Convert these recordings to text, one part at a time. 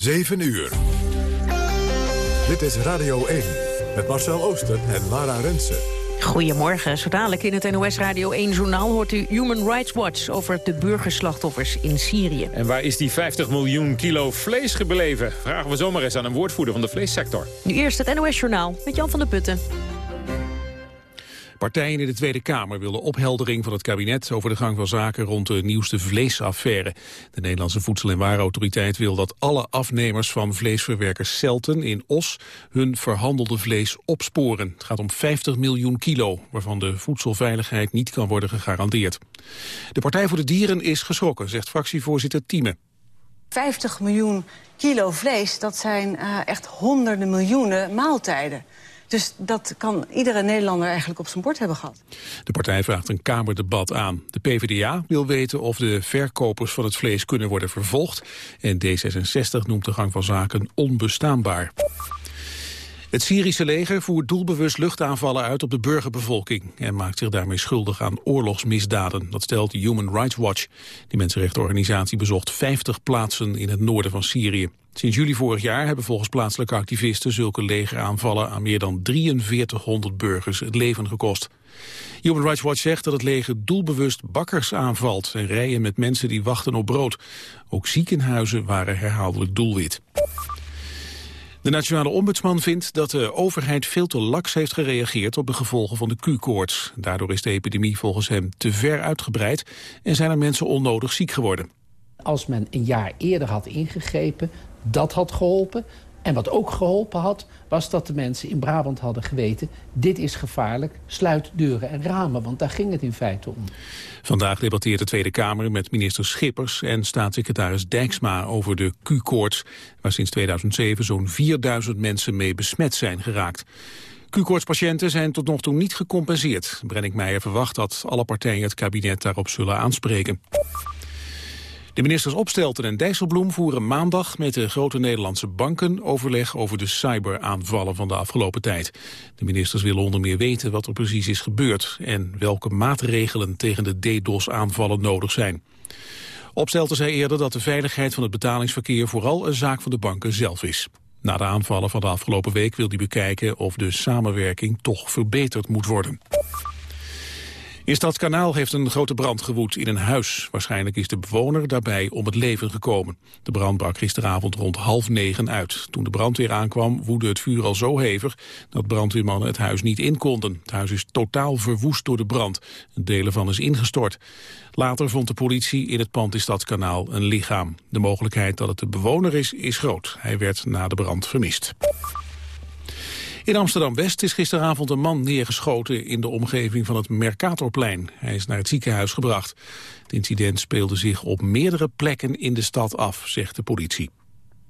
7 uur. Dit is Radio 1 met Marcel Ooster en Lara Rensen. Goedemorgen. Zo dadelijk in het NOS Radio 1-journaal hoort u Human Rights Watch over de burgerslachtoffers in Syrië. En waar is die 50 miljoen kilo vlees gebleven? Vragen we zomaar eens aan een woordvoerder van de vleessector. Nu eerst het NOS-journaal met Jan van der Putten. Partijen in de Tweede Kamer willen opheldering van het kabinet over de gang van zaken rond de nieuwste vleesaffaire. De Nederlandse Voedsel- en Warenautoriteit wil dat alle afnemers van vleesverwerkers Celten in Os hun verhandelde vlees opsporen. Het gaat om 50 miljoen kilo, waarvan de voedselveiligheid niet kan worden gegarandeerd. De Partij voor de Dieren is geschrokken, zegt fractievoorzitter Thieme. 50 miljoen kilo vlees, dat zijn uh, echt honderden miljoenen maaltijden. Dus dat kan iedere Nederlander eigenlijk op zijn bord hebben gehad. De partij vraagt een Kamerdebat aan. De PvdA wil weten of de verkopers van het vlees kunnen worden vervolgd. En D66 noemt de gang van zaken onbestaanbaar. Het Syrische leger voert doelbewust luchtaanvallen uit op de burgerbevolking... en maakt zich daarmee schuldig aan oorlogsmisdaden. Dat stelt Human Rights Watch. Die mensenrechtenorganisatie bezocht 50 plaatsen in het noorden van Syrië. Sinds juli vorig jaar hebben volgens plaatselijke activisten... zulke legeraanvallen aan meer dan 4300 burgers het leven gekost. Human Rights Watch zegt dat het leger doelbewust bakkers aanvalt... en rijen met mensen die wachten op brood. Ook ziekenhuizen waren herhaaldelijk doelwit. De nationale ombudsman vindt dat de overheid veel te laks heeft gereageerd op de gevolgen van de Q-koorts. Daardoor is de epidemie volgens hem te ver uitgebreid en zijn er mensen onnodig ziek geworden. Als men een jaar eerder had ingegrepen, dat had geholpen. En wat ook geholpen had, was dat de mensen in Brabant hadden geweten... dit is gevaarlijk, sluit deuren en ramen, want daar ging het in feite om. Vandaag debatteert de Tweede Kamer met minister Schippers en staatssecretaris Dijksma over de Q-koorts... waar sinds 2007 zo'n 4000 mensen mee besmet zijn geraakt. Q-koortspatiënten zijn tot nog toe niet gecompenseerd. Brennick Meijer verwacht dat alle partijen het kabinet daarop zullen aanspreken. De ministers Opstelten en Dijsselbloem voeren maandag met de grote Nederlandse banken overleg over de cyberaanvallen van de afgelopen tijd. De ministers willen onder meer weten wat er precies is gebeurd en welke maatregelen tegen de DDoS-aanvallen nodig zijn. Opstelten zei eerder dat de veiligheid van het betalingsverkeer vooral een zaak van de banken zelf is. Na de aanvallen van de afgelopen week wil hij bekijken of de samenwerking toch verbeterd moet worden. In Stadskanaal heeft een grote brand gewoed in een huis. Waarschijnlijk is de bewoner daarbij om het leven gekomen. De brand brak gisteravond rond half negen uit. Toen de brandweer aankwam woedde het vuur al zo hevig... dat brandweermannen het huis niet in konden. Het huis is totaal verwoest door de brand. Een deel ervan is ingestort. Later vond de politie in het pand in Stadskanaal een lichaam. De mogelijkheid dat het de bewoner is, is groot. Hij werd na de brand vermist. In Amsterdam-West is gisteravond een man neergeschoten in de omgeving van het Mercatorplein. Hij is naar het ziekenhuis gebracht. Het incident speelde zich op meerdere plekken in de stad af, zegt de politie.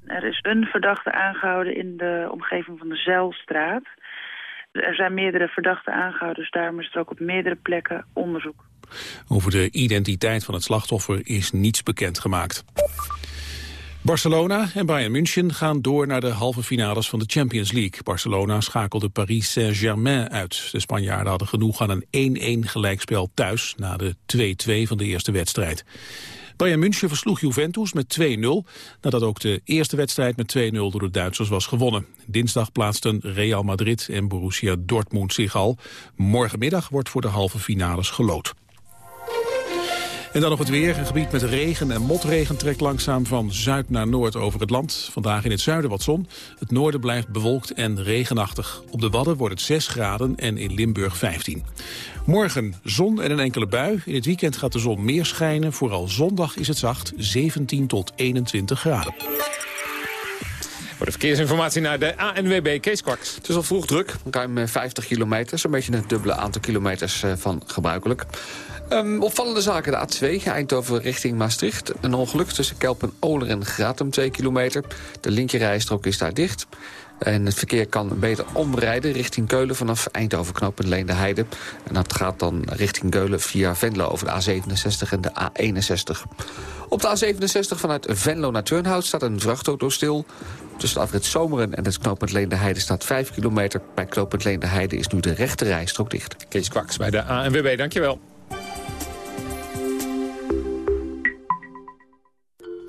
Er is een verdachte aangehouden in de omgeving van de Zeilstraat. Er zijn meerdere verdachten aangehouden, dus daarom is er ook op meerdere plekken onderzoek. Over de identiteit van het slachtoffer is niets bekendgemaakt. Barcelona en Bayern München gaan door naar de halve finales van de Champions League. Barcelona schakelde Paris Saint-Germain uit. De Spanjaarden hadden genoeg aan een 1-1 gelijkspel thuis... na de 2-2 van de eerste wedstrijd. Bayern München versloeg Juventus met 2-0... nadat ook de eerste wedstrijd met 2-0 door de Duitsers was gewonnen. Dinsdag plaatsten Real Madrid en Borussia Dortmund zich al. Morgenmiddag wordt voor de halve finales gelood. En dan nog het weer. Een gebied met regen en motregen trekt langzaam van zuid naar noord over het land. Vandaag in het zuiden wat zon. Het noorden blijft bewolkt en regenachtig. Op de Wadden wordt het 6 graden en in Limburg 15. Morgen zon en een enkele bui. In het weekend gaat de zon meer schijnen. Vooral zondag is het zacht, 17 tot 21 graden. Voor de verkeersinformatie naar de ANWB Kees Kwaks. Het is al vroeg druk, ruim 50 kilometer. Zo'n beetje het dubbele aantal kilometers eh, van gebruikelijk. Um, opvallende zaken, de A2, Eindhoven richting Maastricht. Een ongeluk tussen Kelpen, Oler en Gratum, 2 kilometer. De linkerrijstrook is daar dicht. En het verkeer kan beter omrijden richting Keulen vanaf Eindhoven knooppunt Leende Heide. En dat gaat dan richting Keulen via Venlo over de A67 en de A61. Op de A67 vanuit Venlo naar Turnhout staat een vrachtauto stil. Tussen afrit Zomeren en het knooppunt Leende Heide staat 5 kilometer. Bij knooppunt Leende Heide is nu de rechte rijstrook dicht. Kees Kwaks bij de ANWB, dankjewel.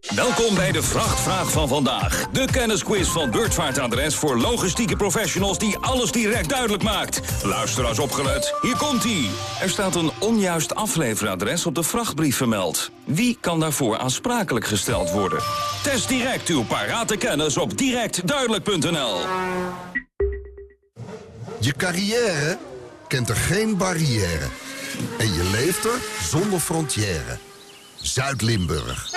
Welkom bij de Vrachtvraag van vandaag. De kennisquiz van Beurtvaartadres voor logistieke professionals die alles direct duidelijk maakt. Luisteraars opgelet, hier komt-ie. Er staat een onjuist afleveradres op de vrachtbrief vermeld. Wie kan daarvoor aansprakelijk gesteld worden? Test direct uw parate kennis op directduidelijk.nl. Je carrière kent er geen barrière. En je leeft er zonder frontière. Zuid-Limburg.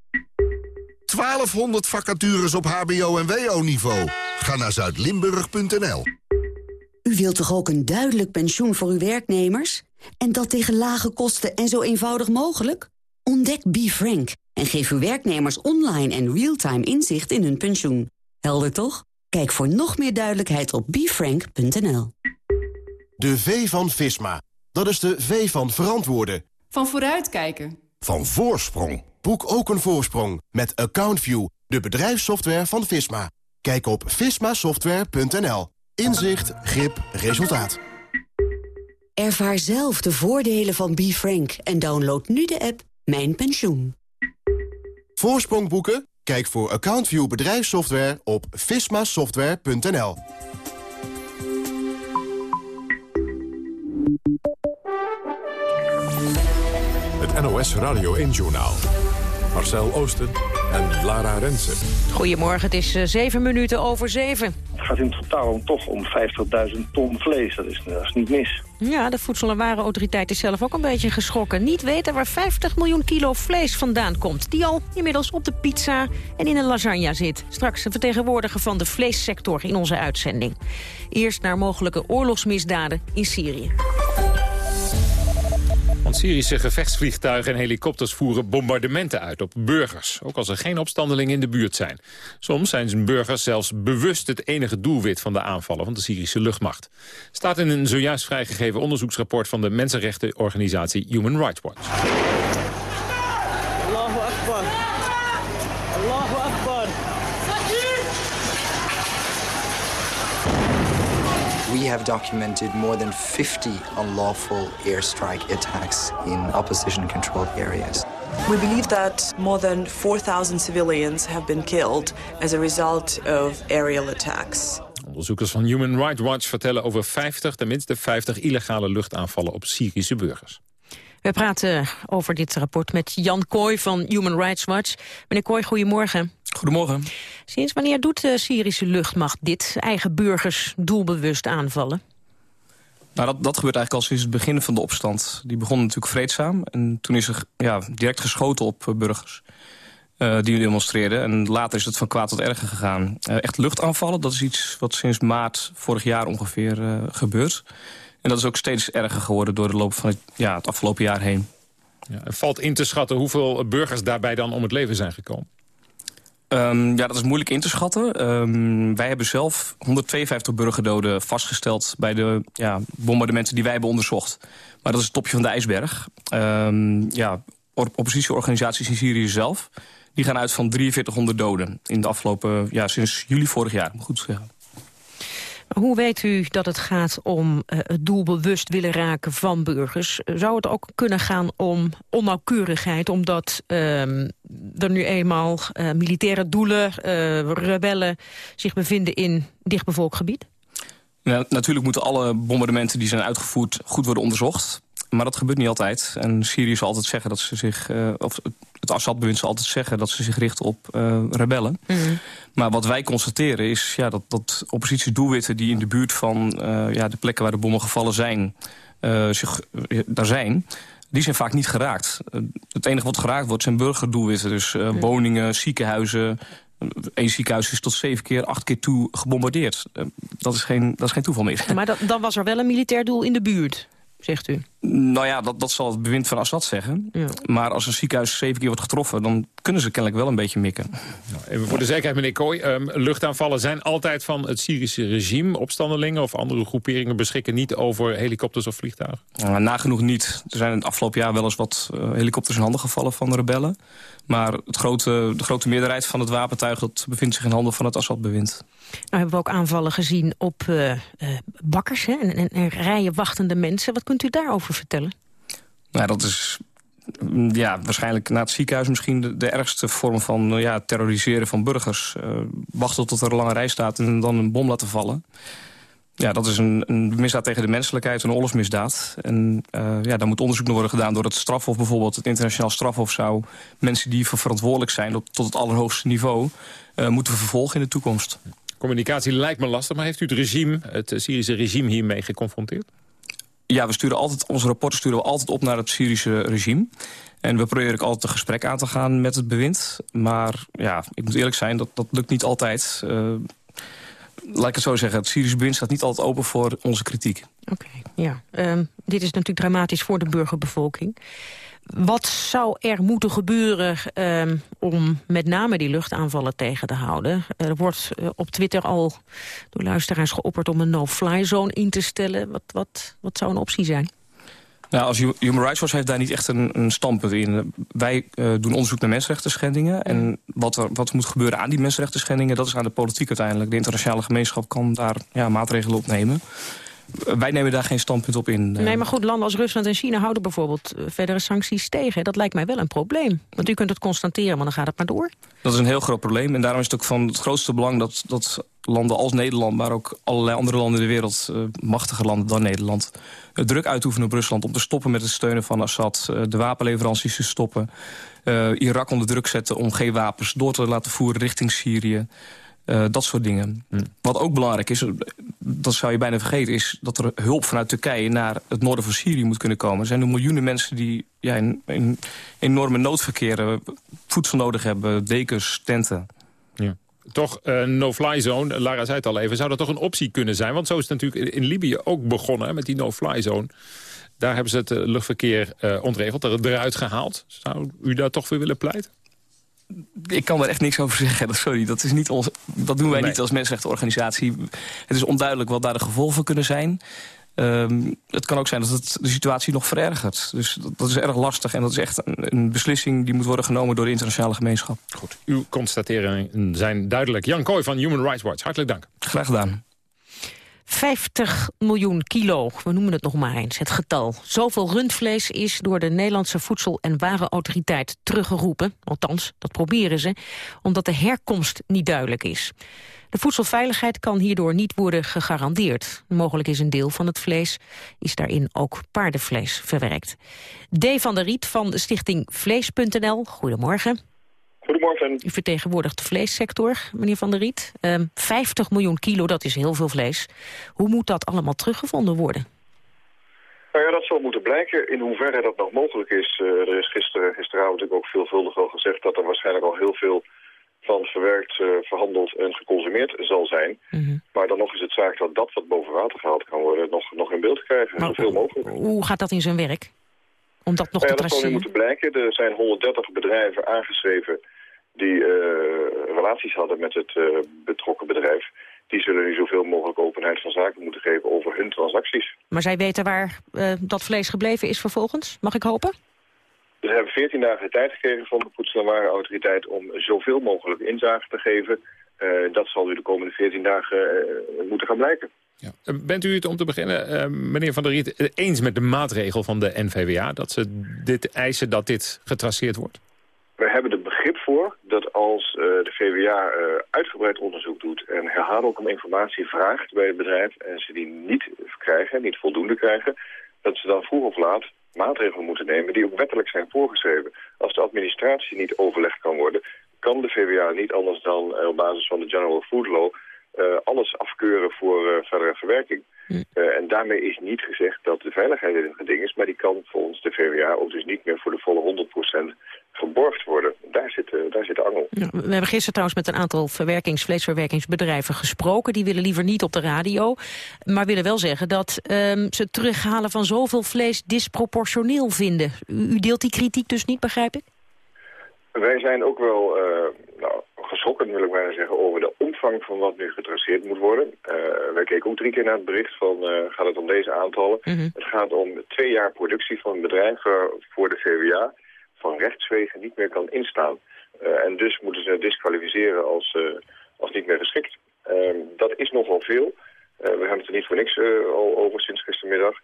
1200 vacatures op hbo- en wo-niveau. Ga naar zuidlimburg.nl. U wilt toch ook een duidelijk pensioen voor uw werknemers? En dat tegen lage kosten en zo eenvoudig mogelijk? Ontdek BeFrank en geef uw werknemers online en real-time inzicht in hun pensioen. Helder toch? Kijk voor nog meer duidelijkheid op befrank.nl. De V van Visma. Dat is de V van verantwoorden. Van vooruitkijken. Van voorsprong. Boek ook een voorsprong met AccountView, de bedrijfssoftware van Visma. Kijk op vismasoftware.nl. Inzicht, grip, resultaat. Ervaar zelf de voordelen van BeFrank en download nu de app Mijn Pensioen. Voorsprong boeken? Kijk voor AccountView bedrijfssoftware op vismasoftware.nl. Het NOS Radio 1-journaal. Marcel Oosten en Lara Rensen. Goedemorgen, het is uh, zeven minuten over zeven. Het gaat in totaal toch om 50.000 ton vlees. Dat is, dat is niet mis. Ja, de Voedsel- en Warenautoriteit is zelf ook een beetje geschrokken. Niet weten waar 50 miljoen kilo vlees vandaan komt. Die al inmiddels op de pizza en in een lasagne zit. Straks een vertegenwoordiger van de vleessector in onze uitzending. Eerst naar mogelijke oorlogsmisdaden in Syrië. Syrische gevechtsvliegtuigen en helikopters voeren bombardementen uit op burgers. Ook als er geen opstandelingen in de buurt zijn. Soms zijn burgers zelfs bewust het enige doelwit van de aanvallen van de Syrische luchtmacht. Staat in een zojuist vrijgegeven onderzoeksrapport van de mensenrechtenorganisatie Human Rights Watch. Have documented more than 50 unlawful airstrike attacks in opposition-controlled areas. We believe that more than 4,000 civilians have been killed as a result of aerial attacks. Onderzoekers van Human Rights Watch vertellen over 50, tenminste 50 illegale luchtaanvallen op Syrische burgers. We praten over dit rapport met Jan Kooi van Human Rights Watch. Meneer Kooi, goedemorgen. Goedemorgen. Sinds wanneer doet de Syrische luchtmacht dit? Eigen burgers doelbewust aanvallen? Nou, dat, dat gebeurt eigenlijk al sinds het begin van de opstand. Die begon natuurlijk vreedzaam. En toen is er ja, direct geschoten op uh, burgers uh, die demonstreerden. En later is het van kwaad tot erger gegaan. Uh, echt luchtaanvallen, dat is iets wat sinds maart vorig jaar ongeveer gebeurt. En dat is ook steeds erger geworden door de loop van het, ja, het afgelopen jaar heen. Ja, er valt in te schatten hoeveel burgers daarbij dan om het leven zijn gekomen. Um, ja, dat is moeilijk in te schatten. Um, wij hebben zelf 152 burgerdoden vastgesteld... bij de ja, bombardementen die wij hebben onderzocht. Maar dat is het topje van de ijsberg. Um, ja, oppositieorganisaties in Syrië zelf... die gaan uit van 4300 doden in de afgelopen... ja, sinds juli vorig jaar, moet goed zeggen. Hoe weet u dat het gaat om uh, het doelbewust willen raken van burgers? Zou het ook kunnen gaan om onnauwkeurigheid... omdat uh, er nu eenmaal uh, militaire doelen, rebellen... zich bevinden in dichtbevolkt gebied? Natuurlijk moeten alle bombardementen die zijn uitgevoerd goed worden onderzocht. Maar dat gebeurt niet altijd. En Syrië zal altijd zeggen dat ze zich... Uh, of het Assad-bewind zal altijd zeggen dat ze zich richten op uh, rebellen. Mm. Maar wat wij constateren is ja, dat, dat oppositiedoelwitten... die in de buurt van uh, ja, de plekken waar de bommen gevallen zijn... zich, daar zijn, die zijn vaak niet geraakt. het enige wat geraakt wordt zijn burgerdoelwitten. Dus mm. woningen, ziekenhuizen, Eén ziekenhuis is tot zeven keer, acht keer toe gebombardeerd. dat, is geen, dat is geen toeval meer. Maar dat, dan was er wel een militair doel in de buurt zegt u? Nou ja, dat, dat zal het bewind van Assad zeggen. Ja. Maar als een ziekenhuis zeven keer wordt getroffen... dan kunnen ze kennelijk wel een beetje mikken. Nou, even voor de zekerheid, meneer Kooi. Um, luchtaanvallen zijn altijd van het Syrische regime. Opstandelingen of andere groeperingen beschikken niet over helikopters of vliegtuigen? Nou, nagenoeg niet. Er zijn het afgelopen jaar wel eens wat uh, helikopters in handen gevallen van de rebellen. Maar het grote, de grote meerderheid van het wapentuig... dat bevindt zich in handen van het Assad-bewind. Nou hebben we ook aanvallen gezien op uh, uh, bakkers hè? En, en, en, rijen wachtende mensen. Wat kunt u daarover vertellen? Nou, dat is mm, ja, waarschijnlijk na het ziekenhuis misschien de, de ergste vorm van ja, terroriseren van burgers. Uh, wachten tot er een lange rij staat en dan een bom laten vallen. Ja, dat is een, een misdaad tegen de menselijkheid, een oorlogsmisdaad. En uh, ja, daar moet onderzoek naar worden gedaan door het strafhof bijvoorbeeld. Het internationaal strafhof zou mensen die verantwoordelijk zijn op, tot het allerhoogste niveau... Uh, moeten vervolgen in de toekomst. Communicatie lijkt me lastig, maar heeft u het regime, het Syrische regime hiermee geconfronteerd? Ja, we sturen altijd, onze rapporten sturen we altijd op naar het Syrische regime. En we proberen ook altijd een gesprek aan te gaan met het bewind. Maar ja, ik moet eerlijk zijn, dat, dat lukt niet altijd. Uh, laat ik het zo zeggen, het Syrische bewind staat niet altijd open voor onze kritiek. Oké, ja. Um, dit is natuurlijk dramatisch voor de burgerbevolking. Wat zou er moeten gebeuren uh, om met name die luchtaanvallen tegen te houden? Er wordt uh, op Twitter al door luisteraars geopperd om een no-fly zone in te stellen. Wat, wat, wat zou een optie zijn? Nou, als Human Rights Watch heeft daar niet echt een, een standpunt in. Wij uh, doen onderzoek naar mensenrechten schendingen. En wat er wat moet gebeuren aan die mensenrechten schendingen... dat is aan de politiek uiteindelijk. De internationale gemeenschap kan daar ja, maatregelen op nemen. Wij nemen daar geen standpunt op in. Nee, maar goed, landen als Rusland en China houden bijvoorbeeld eh, verdere sancties tegen. Dat lijkt mij wel een probleem. Want u kunt het constateren, maar dan gaat het maar door. Dat is een heel groot probleem. En daarom is het ook van het grootste belang dat, dat landen als Nederland... maar ook allerlei andere landen in de wereld, uh, machtige landen dan Nederland... Uh, druk uitoefenen op Rusland om te stoppen met het steunen van Assad... Uh, de wapenleveranties te stoppen... Irak onder druk zetten om geen wapens door te laten voeren richting Syrië... Uh, dat soort dingen. Hm. Wat ook belangrijk is, dat zou je bijna vergeten... is dat er hulp vanuit Turkije naar het noorden van Syrië moet kunnen komen. Er zijn nu miljoenen mensen die ja, in, in enorme nood verkeren... voedsel nodig hebben, dekens, tenten. Ja. Toch een uh, no-fly zone, Lara zei het al even, zou dat toch een optie kunnen zijn? Want zo is het natuurlijk in Libië ook begonnen met die no-fly zone. Daar hebben ze het luchtverkeer uh, ontregeld, eruit gehaald. Zou u daar toch voor willen pleiten? Ik kan er echt niks over zeggen. Sorry, dat, is niet ons, dat doen wij niet als mensenrechtenorganisatie. Het is onduidelijk wat daar de gevolgen kunnen zijn. Um, het kan ook zijn dat het de situatie nog verergert. Dus dat, dat, is erg lastig en dat is echt een, een, beslissing... die moet worden genomen door de internationale gemeenschap. Goed, uw constateringen zijn duidelijk. Jan Kooi van Human Rights Watch, hartelijk dank. Graag gedaan. 50 miljoen kilo, we noemen het nog maar eens, het getal. Zoveel rundvlees is door de Nederlandse Voedsel- en Warenautoriteit teruggeroepen. Althans, dat proberen ze, omdat de herkomst niet duidelijk is. De voedselveiligheid kan hierdoor niet worden gegarandeerd. Mogelijk is een deel van het vlees, is daarin ook paardenvlees verwerkt. D. van der Riet van de stichting Vlees.nl, goedemorgen. Goedemorgen. U vertegenwoordigt de vleessector, meneer Van der Riet. Um, ehm, 50 miljoen kilo, dat is heel veel vlees. Hoe moet dat allemaal teruggevonden worden? Nou ja, dat zal moeten blijken. In hoeverre dat nog mogelijk is. Uh, er is gister, gisteravond natuurlijk ook veelvuldig al gezegd... dat er waarschijnlijk al heel veel van verwerkt, uh, verhandeld en geconsumeerd zal zijn. Mhm. Maar dan nog is het zaak dat dat wat boven water gehaald kan worden... nog, nog in beeld te krijgen, maar, zoveel mogelijk. Hoe gaat dat in zijn werk? Om dat nog nou ja, te traceren? Dat zal nu moeten blijken. Er zijn 130 bedrijven aangeschreven die uh, relaties hadden met het uh, betrokken bedrijf... die zullen nu zoveel mogelijk openheid van zaken moeten geven over hun transacties. Maar zij weten waar uh, dat vlees gebleven is vervolgens, mag ik hopen? Ze hebben 14 dagen de tijd gekregen van de Voedsel- en Warenautoriteit... om zoveel mogelijk inzage te geven. dat zal nu de komende 14 dagen moeten gaan blijken. Ja. Bent u het om te beginnen, meneer Van der Riet, eens met de maatregel van de NVWA... dat ze dit eisen dat dit getraceerd wordt? We hebben voor dat als uh, de VWA eh, uitgebreid onderzoek doet en herhaaldelijk om informatie vraagt bij het bedrijf en ze die niet krijgen, niet voldoende krijgen, dat ze dan vroeg of laat maatregelen moeten nemen die ook wettelijk zijn voorgeschreven. Als de administratie niet overlegd kan worden, kan de VWA niet anders dan eh, op basis van de General Food Law uh, alles afkeuren voor uh, verdere verwerking. Uh, en daarmee is niet gezegd dat de veiligheid in het geding is, maar die kan volgens de VWA ook dus niet meer voor de volle 100% geborgd worden. Daar zit, daar zit de angel. Ja, we hebben gisteren trouwens met een aantal verwerkings, vleesverwerkingsbedrijven gesproken. Die willen liever niet op de radio, maar willen wel zeggen dat um, ze het terughalen van zoveel vlees disproportioneel vinden. U, u deelt die kritiek dus niet, begrijp ik? Wij zijn ook wel nou, geschrokken, wil ik bijna zeggen, over de omvang van wat nu getraceerd moet worden. Uh, wij keken ook drie keer naar het bericht van, uh, gaat het om deze aantallen? Mm -hmm. Het gaat om twee jaar productie van een bedrijf waarvoor de VWA van rechtswegen niet meer kan instaan. Uh, en dus moeten ze disqualificeren als, als niet meer geschikt. Ehm, dat is nogal veel. we hebben het er niet voor niks al over sinds gistermiddag.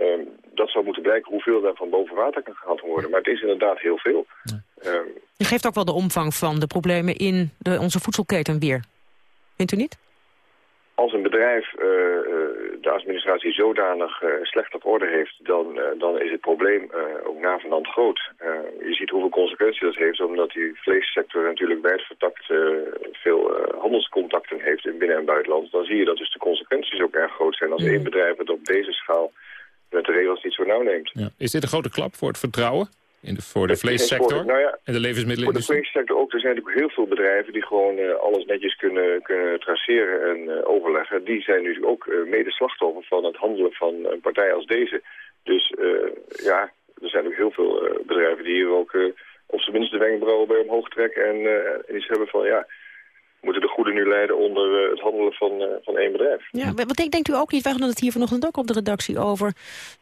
Um, dat zou moeten blijken hoeveel daar van boven water kan gehaald worden. Maar het is inderdaad heel veel. Ja. Um, je geeft ook wel de omvang van de problemen in de, onze voedselketen weer. Vindt u niet? Als een bedrijf uh, de administratie zodanig uh, slecht op orde heeft... dan, uh, dan is het probleem ook navenant groot. je ziet hoeveel consequenties dat heeft... omdat die vleessector natuurlijk wijdvertakt veel handelscontacten heeft in binnen- en buitenland. Dan zie je dat dus de consequenties ook erg groot zijn... als één bedrijf het op deze schaal met de regels niet zo nauw neemt. Ja. Is dit een grote klap voor het vertrouwen? In de, voor de vleessector nou ja, en de levensmiddelenindustrie? Voor de vleessector ook. Er zijn natuurlijk heel veel bedrijven die gewoon uh, alles netjes kunnen, kunnen traceren en uh, overleggen. Die zijn nu ook uh, mede slachtoffer van het handelen van een partij als deze. Dus ja, er zijn ook heel veel bedrijven die hier ook op zijn minst de wenkbrauwen bij omhoog trekken. En, en iets hebben van ja, moeten de goede nu leiden onder uh, het handelen van, uh, van één bedrijf. Ja, wat denkt u ook niet, we hadden het hier vanochtend ook op de redactie over...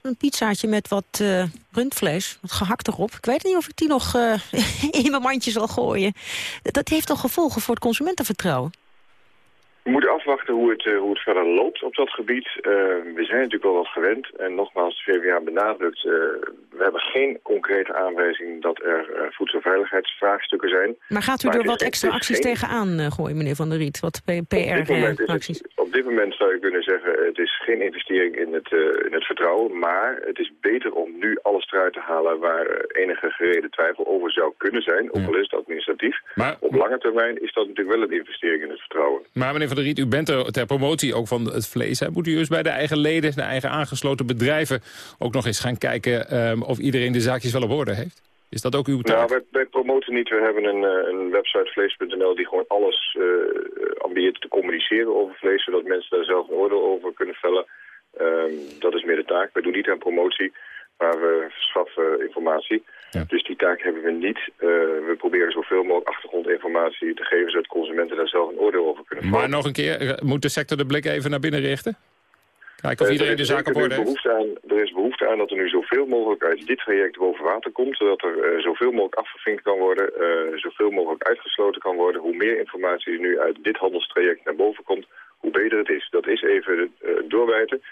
een pizzaatje met wat uh, rundvlees, wat gehakt erop. Ik weet niet of ik die nog in mijn mandje zal gooien. Dat heeft toch gevolgen voor het consumentenvertrouwen? We moeten afwachten hoe het, uh, hoe het verder loopt op dat gebied. Uh, we zijn natuurlijk wel wat gewend. En nogmaals, de VWA benadrukt, uh, we hebben geen concrete aanwijzing dat er voedselveiligheidsvraagstukken zijn. Maar gaat u maar er wat extra acties geen... tegenaan gooien, meneer Van der Riet? Wat PR-acties? Op, op dit moment zou je kunnen zeggen, het is geen investering in het, in het vertrouwen. Maar het is beter om nu alles eruit te halen waar enige gereden twijfel over zou kunnen zijn. Ook al is het administratief. Maar, op lange termijn is dat natuurlijk wel een investering in het vertrouwen. Maar meneer Van u bent er ter promotie ook van het vlees. Hè? Moet u dus bij de eigen leden, de eigen aangesloten bedrijven... ook nog eens gaan kijken um, of iedereen de zaakjes wel op orde heeft? Is dat ook uw taak? Nou, wij, promoten niet. We hebben een, een website vlees.nl die gewoon alles uh, ambieert te communiceren over vlees... zodat mensen daar zelf een over kunnen vellen. Um, dat is meer de taak. Wij doen niet aan promotie, maar we verschaffen informatie. Ja. Dus die taak hebben we niet. Uh, we proberen zoveel mogelijk achtergrondinformatie te geven... zodat consumenten daar zelf een oordeel over kunnen vormen. Maar nog een keer, moet de sector de blik even naar binnen richten? Kijken of iedereen uh, de zaak op orde heeft? Aan, er is behoefte aan dat er nu zoveel mogelijk uit dit traject boven water komt... zodat er uh, zoveel mogelijk afgevinkt kan worden, uh, zoveel mogelijk uitgesloten kan worden. Hoe meer informatie er nu uit dit handelstraject naar boven komt, hoe beter het is. Dat is even doorwijten.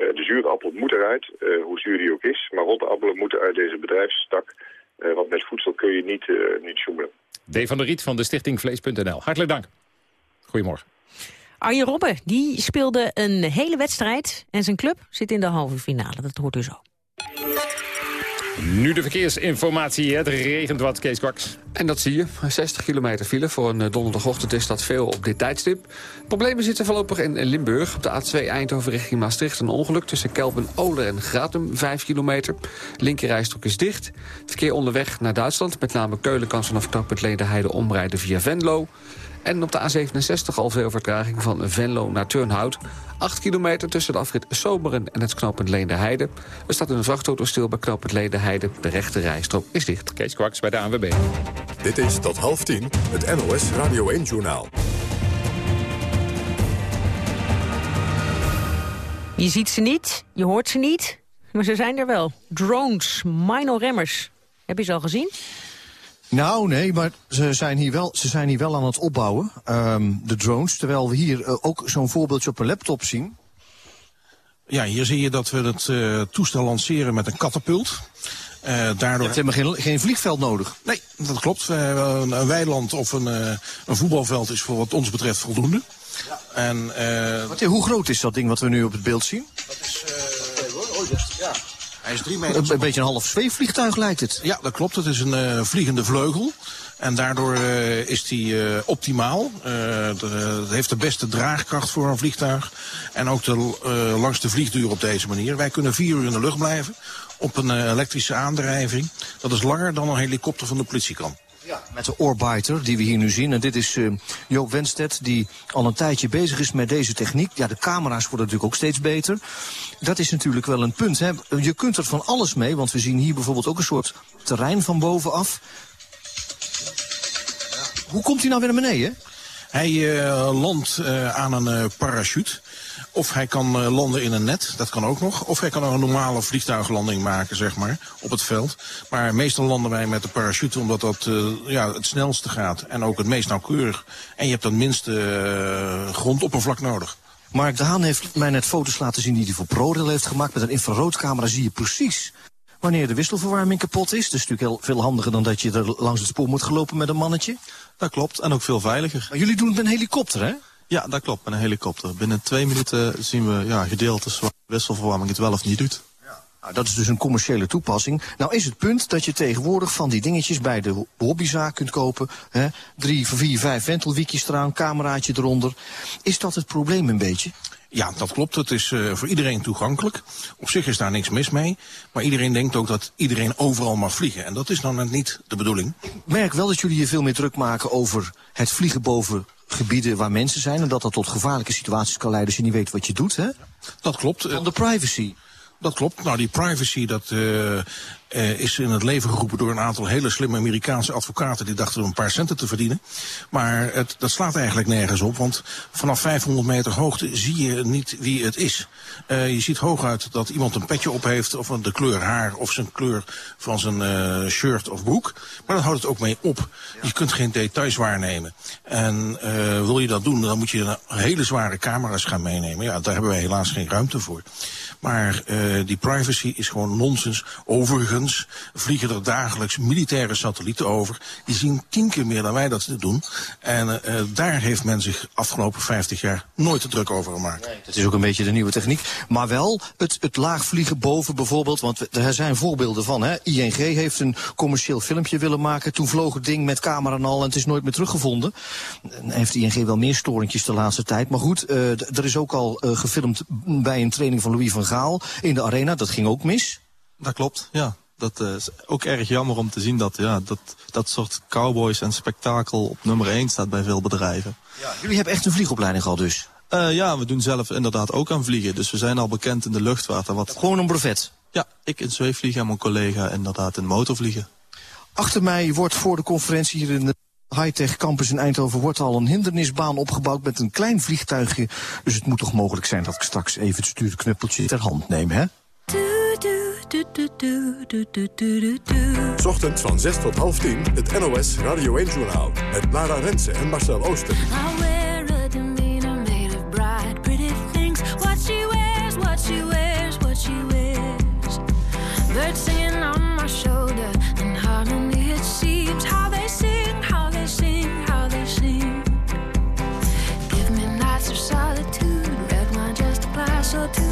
Uh, de zure appel moet eruit, uh, hoe zuur die ook is. Maar rotte appelen moeten uit deze bedrijfstak. Uh, want met voedsel kun je niet, niet sjoemelen. D. van der Riet van de stichting Vlees.nl. Hartelijk dank. Goedemorgen. Arjen Robben die speelde een hele wedstrijd en zijn club zit in de halve finale. Dat hoort u zo. Nu de verkeersinformatie. Het regent wat, Kees Kwaks. En dat zie je. 60 kilometer file. Voor een donderdagochtend is dat veel op dit tijdstip. Problemen zitten voorlopig in Limburg. Op de A2 Eindhoven richting Maastricht. Een ongeluk tussen Kelpen-Oler en Gratum. 5 kilometer. Linkerrijstrook is dicht. Het verkeer onderweg naar Duitsland. Met name Keulen kan vanaf knooppunt Ledenheide omrijden via Venlo. En op de A67 al veel vertraging van Venlo naar Turnhout. 8 kilometer tussen de afrit Soberen en het knooppunt Leende Er staat een vrachtauto stil bij knooppunt Leende De rechte rijstrook is dicht. Kees Kwaks bij de ANWB. Dit is tot half tien het NOS Radio 1-journaal. Je ziet ze niet, je hoort ze niet, maar ze zijn er wel. Drones, remmers. Heb je ze al gezien? Nou, nee, maar ze zijn hier wel, ze zijn hier wel aan het opbouwen, um, de drones. Terwijl we hier uh, ook zo'n voorbeeldje op een laptop zien. Ja, hier zie je dat we het uh, toestel lanceren met een katapult. Uh, daardoor... Je hebt helemaal geen, geen vliegveld nodig. Nee, dat klopt. een, een weiland of een, uh, een voetbalveld is voor wat ons betreft voldoende. Ja. En, uh, wat, hoe groot is dat ding wat we nu op het beeld zien? Dat is... ja. Hij is drie meter. Een, een beetje een half zweefvliegtuig lijkt het. Ja, dat klopt. Het is een vliegende vleugel. En daardoor uh, is die uh, optimaal. Uh, het heeft de beste draagkracht voor een vliegtuig. En ook de langste vliegduur op deze manier. Wij kunnen vier uur in de lucht blijven op een elektrische aandrijving. Dat is langer dan een helikopter van de politie kan. Ja, met de Orbiter die we hier nu zien. En dit is Joop Wenstedt die al een tijdje bezig is met deze techniek. Ja, de camera's worden natuurlijk ook steeds beter. Dat is natuurlijk wel een punt. Hè. Je kunt er van alles mee, want we zien hier bijvoorbeeld ook een soort terrein van bovenaf. Hoe komt hij nou weer naar beneden? Hij uh, landt uh, aan een uh, parachute. Of hij kan landen in een net, dat kan ook nog. Of hij kan een normale vliegtuiglanding maken, zeg maar, op het veld. Maar meestal landen wij met de parachute, omdat dat ja, het snelste gaat. En ook het meest nauwkeurig. En je hebt het minste grondoppervlak nodig. Mark de Haan heeft mij net foto's laten zien die hij voor ProRail heeft gemaakt. Met een infraroodcamera zie je precies wanneer de wisselverwarming kapot is. Dat is natuurlijk heel veel handiger dan dat je er langs het spoor moet gelopen met een mannetje. Dat klopt, en ook veel veiliger. Maar jullie doen het met een helikopter, hè? Ja, dat klopt, met een helikopter. Binnen twee minuten zien we ja, gedeeltes waar de wisselverwarming het wel of niet doet. Nou, dat is dus een commerciële toepassing. Nou is het punt dat je tegenwoordig van die dingetjes bij de hobbyzaak kunt kopen. Hè? Drie, vier, vijf ventelwiekjes eraan, cameraatje eronder. Is dat het probleem een beetje? Ja, dat klopt. Het is uh, voor iedereen toegankelijk. Op zich is daar niks mis mee. Maar iedereen denkt ook dat iedereen overal mag vliegen. En dat is dan net niet de bedoeling. Ik merk wel dat jullie je veel meer druk maken over het vliegen boven gebieden waar mensen zijn... en dat dat tot gevaarlijke situaties kan leiden als je niet weet wat je doet, hè? Dat klopt. Van de privacy. Dat klopt. Nou, die privacy, dat uh, uh, is in het leven geroepen door een aantal hele slimme Amerikaanse advocaten die dachten een paar centen te verdienen. Maar het, dat slaat eigenlijk nergens op, want vanaf 500 meter hoogte zie je niet wie het is. Uh, je ziet hooguit dat iemand een petje op heeft, of de kleur haar, of zijn kleur van zijn shirt of broek. Maar dat houdt het ook mee op. Je kunt geen details waarnemen. En wil je dat doen, dan moet je hele zware camera's gaan meenemen. Ja, daar hebben wij helaas geen ruimte voor. Maar uh, die privacy is gewoon nonsens. Overigens vliegen er dagelijks militaire satellieten over. Die zien tien keer meer dan wij dat doen. En uh, daar heeft men zich afgelopen 50 jaar nooit te druk over gemaakt. Nee, dat is ook een beetje de nieuwe techniek. Maar wel het, het laag vliegen boven bijvoorbeeld. Want er zijn voorbeelden van. Hè. ING heeft een commercieel filmpje willen maken. Toen vloog het ding met camera en al en het is nooit meer teruggevonden. En heeft ING wel meer storingjes de laatste tijd. Maar goed, uh, er is ook al gefilmd bij een training van Louis van Gaal in de arena. Dat ging ook mis. Dat klopt, ja. Dat uh, is ook erg jammer om te zien dat ja, dat, dat soort cowboys en spektakel op nummer 1 staat bij veel bedrijven. Ja, jullie hebben echt een vliegopleiding al dus? Uh, ja, we doen zelf inderdaad ook aan vliegen. Dus we zijn al bekend in de luchtvaart. En wat... Gewoon een brevet? Ja, ik in zweefvliegen en mijn collega inderdaad in motorvliegen. Achter mij wordt voor de conferentie hier in de Hightech Campus in Eindhoven wordt al een hindernisbaan opgebouwd met een klein vliegtuigje. Dus het moet toch mogelijk zijn dat ik straks even het stuurknuppeltje ter hand neem, hè? Ochtends van 6 tot half 10 het NOS Radio 1 Journaal. Met Lara Rensen en Marcel Ooster. so do.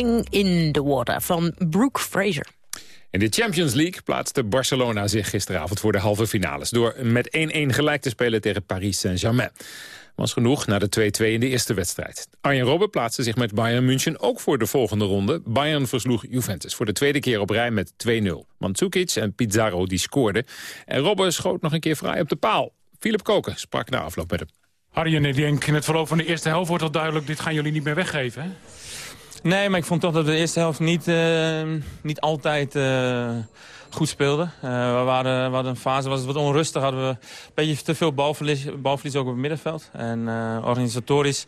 Something in the Water van Brooke Fraser. In de Champions League plaatste Barcelona zich gisteravond voor de halve finales... door met 1-1 gelijk te spelen tegen Paris Saint-Germain. Was genoeg na de 2-2 in de eerste wedstrijd. Arjen Robben plaatste zich met Bayern München ook voor de volgende ronde. Bayern versloeg Juventus voor de tweede keer op rij met 2-0. Mandzukic en Pizarro die scoorden. En Robben schoot nog een keer vrij op de paal. Philip Koken sprak na afloop met hem. Arjen, ik denk in het verloop van de eerste helft wordt al duidelijk... dit gaan jullie niet meer weggeven, hè? Nee, maar ik vond toch dat we de eerste helft niet, eh, niet altijd eh, goed speelden. Eh, we, waren, we hadden een fase, was het wat onrustig. Hadden we een beetje te veel balverlies, balverlies ook op het middenveld. En organisatorisch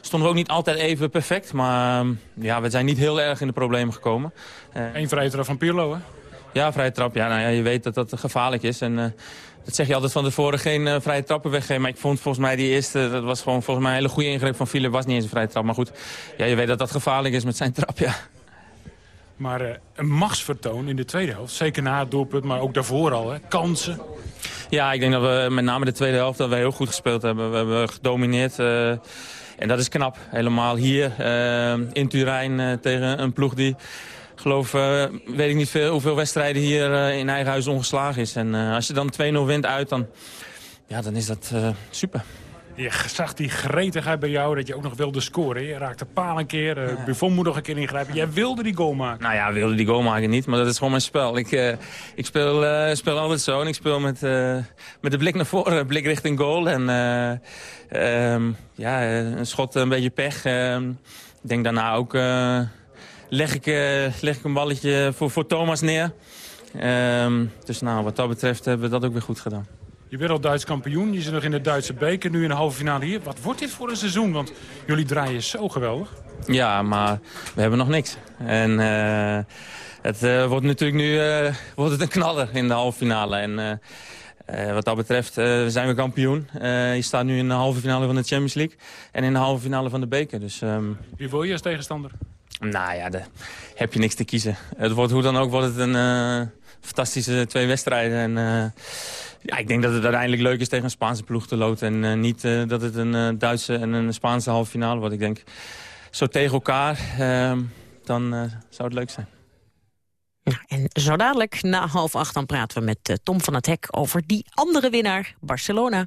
stonden we ook niet altijd even perfect. Maar ja, we zijn niet heel erg in de problemen gekomen. Eén vrije trap van Pirlo, hè? Ja, vrije trap. Ja, nou ja, je weet dat dat gevaarlijk is. En dat zeg je altijd van tevoren, geen uh, vrije trappen weggeven. Maar ik vond volgens mij die eerste, dat was gewoon volgens mij een hele goede ingreep van Philip. was niet eens een vrije trap. Maar goed, ja, je weet dat dat gevaarlijk is met zijn trap, ja. Maar uh, een machtsvertoon in de tweede helft. Zeker na het doelpunt, maar ook daarvoor al. Hè? Kansen. Ja, ik denk dat we met name de tweede helft dat we heel goed gespeeld hebben. We hebben gedomineerd. Uh, en dat is knap. Helemaal hier in Turijn tegen een ploeg die geloof, uh, weet ik niet veel, hoeveel wedstrijden hier uh, in eigen huis ongeslagen is. En uh, als je dan 2-0 wint uit, dan, ja, dan is dat super. Je zag die gretigheid bij jou dat je ook nog wilde scoren. Je raakte paal een keer, ja. Buffon moet nog een keer ingrijpen. Jij wilde die goal maken. Nou ja, wilde die goal maken niet, maar dat is gewoon mijn spel. Ik, ik speel, speel altijd zo en ik speel met, met de blik naar voren, blik richting goal. En um, ja, een schot een beetje pech. Ehm, ik denk daarna ook leg ik, uh, leg ik een balletje voor, voor Thomas neer. Um, dus nou, wat dat betreft hebben we dat ook weer goed gedaan. Je bent al Duits kampioen, je zit nog in de Duitse beker, nu in de halve finale hier. Wat wordt dit voor een seizoen? Want jullie draaien zo geweldig. Ja, maar we hebben nog niks. En uh, het uh, wordt natuurlijk nu wordt het een knaller in de halve finale. En wat dat betreft zijn we kampioen. je staat nu in de halve finale van de Champions League en in de halve finale van de beker. Dus, um... Wie wil je als tegenstander? Nou ja, daar heb je niks te kiezen. Het wordt hoe dan ook wordt het een uh, fantastische twee wedstrijden. En, uh, ja, ik denk dat het uiteindelijk leuk is tegen een Spaanse ploeg te loten. En uh, niet dat het een Duitse en een Spaanse halve finale wordt. Ik denk, zo tegen elkaar, ehm, dan zou het leuk zijn. En zo dadelijk, na half acht, dan praten we met Tom van het Hek... over die andere winnaar, Barcelona.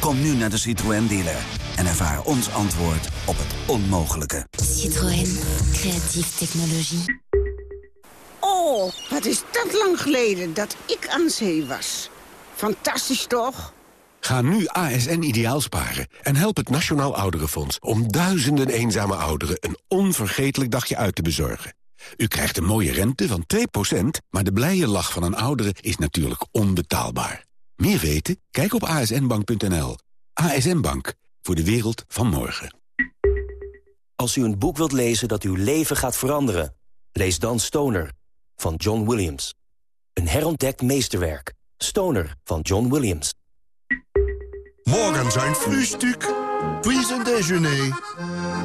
Kom nu naar de Citroën dealer en ervaar ons antwoord op het onmogelijke. Citroën, creatieve technologie. Oh, wat is dat lang geleden dat ik aan zee was. Fantastisch toch? Ga nu ASN ideaal sparen en help het Nationaal Ouderenfonds... om duizenden eenzame ouderen een onvergetelijk dagje uit te bezorgen. U krijgt een mooie rente van 2%, maar de blije lach van een oudere is natuurlijk onbetaalbaar. Meer weten? Kijk op asnbank.nl. ASN Bank, voor de wereld van morgen. Als u een boek wilt lezen dat uw leven gaat veranderen... lees dan Stoner van John Williams. Een herontdekt meesterwerk. Stoner van John Williams. Morgen zijn frühstück, puis een déjeuner.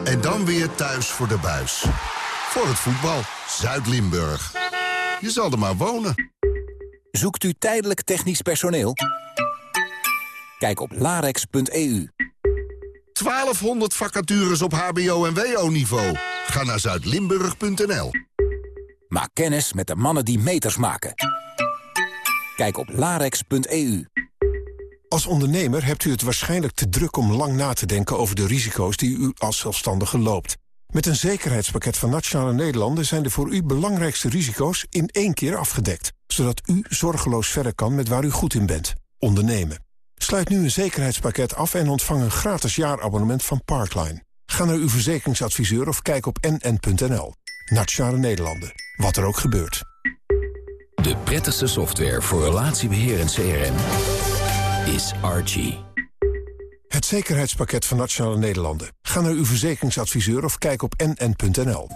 En dan weer thuis voor de buis. Voor het voetbal, Zuid-Limburg. Je zal er maar wonen. Zoekt u tijdelijk technisch personeel? Kijk op larex.eu. 1200 vacatures op hbo- en wo-niveau. Ga naar zuidlimburg.nl. Maak kennis met de mannen die meters maken. Kijk op larex.eu. Als ondernemer hebt u het waarschijnlijk te druk om lang na te denken over de risico's die u als zelfstandige loopt. Met een zekerheidspakket van Nationale Nederlanden zijn de voor u belangrijkste risico's in één keer afgedekt. Zodat u zorgeloos verder kan met waar u goed in bent. Ondernemen. Sluit nu een zekerheidspakket af en ontvang een gratis jaarabonnement van Parkline. Ga naar uw verzekeringsadviseur of kijk op nn.nl. Nationale Nederlanden. Wat er ook gebeurt. De prettigste software voor relatiebeheer en CRM is Archie. Het zekerheidspakket van Nationale Nederlanden. Ga naar uw verzekeringsadviseur of kijk op nn.nl.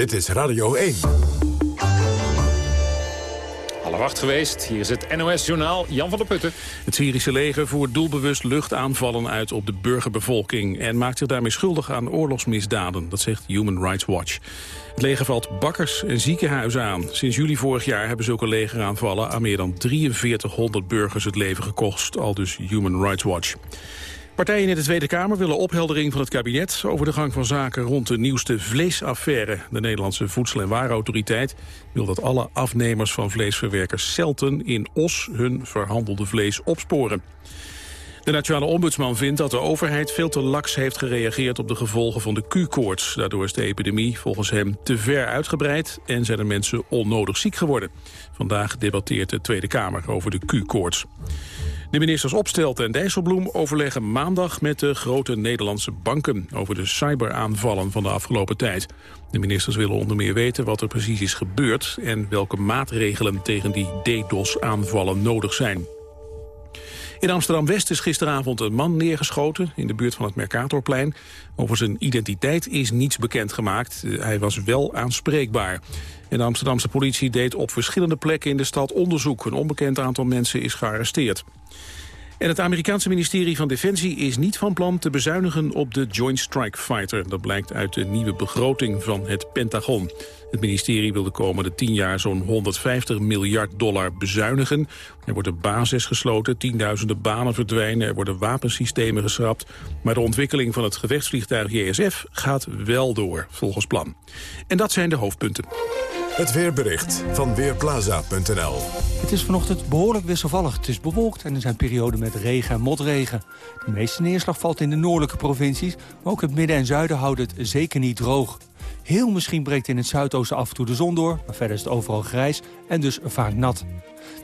Dit is Radio 1. Half acht geweest. Hier is het NOS-journaal Jan van der Putten. Het Syrische leger voert doelbewust luchtaanvallen uit op de burgerbevolking... en maakt zich daarmee schuldig aan oorlogsmisdaden, dat zegt Human Rights Watch. Het leger valt bakkers en ziekenhuizen aan. Sinds juli vorig jaar hebben zulke legeraanvallen aan meer dan 4300 burgers het leven gekost, al dus Human Rights Watch. Partijen in de Tweede Kamer willen opheldering van het kabinet... over de gang van zaken rond de nieuwste vleesaffaire. De Nederlandse Voedsel- en Warenautoriteit wil dat alle afnemers van vleesverwerkers Celten in Os hun verhandelde vlees opsporen. De nationale ombudsman vindt dat de overheid veel te laks heeft gereageerd op de gevolgen van de Q-koorts. Daardoor is de epidemie volgens hem te ver uitgebreid en zijn er mensen onnodig ziek geworden. Vandaag debatteert de Tweede Kamer over de Q-koorts. De ministers Opstelten en Dijsselbloem overleggen maandag met de grote Nederlandse banken over de cyberaanvallen van de afgelopen tijd. De ministers willen onder meer weten wat er precies is gebeurd en welke maatregelen tegen die DDoS-aanvallen nodig zijn. In Amsterdam-West is gisteravond een man neergeschoten in de buurt van het Mercatorplein. Over zijn identiteit is niets bekendgemaakt. Hij was wel aanspreekbaar. En de Amsterdamse politie deed op verschillende plekken in de stad onderzoek. Een onbekend aantal mensen is gearresteerd. En het Amerikaanse ministerie van Defensie is niet van plan te bezuinigen op de Joint Strike Fighter. Dat blijkt uit de nieuwe begroting van het Pentagon. Het ministerie wil de komende 10 jaar zo'n 150 miljard dollar bezuinigen. Er wordt een basis gesloten, tienduizenden banen verdwijnen, er worden wapensystemen geschrapt. Maar de ontwikkeling van het gevechtsvliegtuig JSF gaat wel door, volgens plan. En dat zijn de hoofdpunten. Het weerbericht van Weerplaza.nl Het is vanochtend behoorlijk wisselvallig. Het is bewolkt en er zijn perioden met regen en motregen. De meeste neerslag valt in de noordelijke provincies... maar ook het midden en zuiden houdt het zeker niet droog. Heel misschien breekt in het zuidoosten af en toe de zon door... maar verder is het overal grijs en dus vaak nat.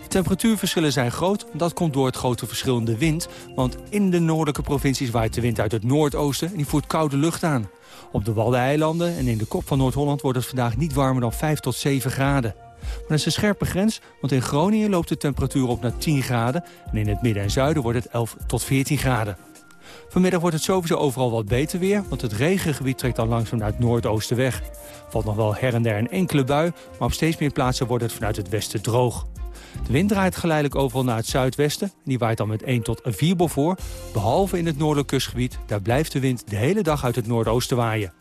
De temperatuurverschillen zijn groot. Dat komt door het grote verschil in de wind. Want in de noordelijke provincies waait de wind uit het noordoosten... en die voert koude lucht aan. Op de Waddeneilanden en in de kop van Noord-Holland wordt het vandaag niet warmer dan 5 tot 7 graden. Maar dat is een scherpe grens, want in Groningen loopt de temperatuur op naar 10 graden... en in het midden en zuiden wordt het 11 tot 14 graden. Vanmiddag wordt het sowieso overal wat beter weer... want het regengebied trekt dan langzaam naar het noordoosten weg. Valt nog wel her en der een enkele bui... maar op steeds meer plaatsen wordt het vanuit het westen droog. De wind draait geleidelijk overal naar het zuidwesten. Die waait dan met 1 tot 4 bof voor. Behalve in het noordelijk kustgebied. Daar blijft de wind de hele dag uit het noordoosten waaien.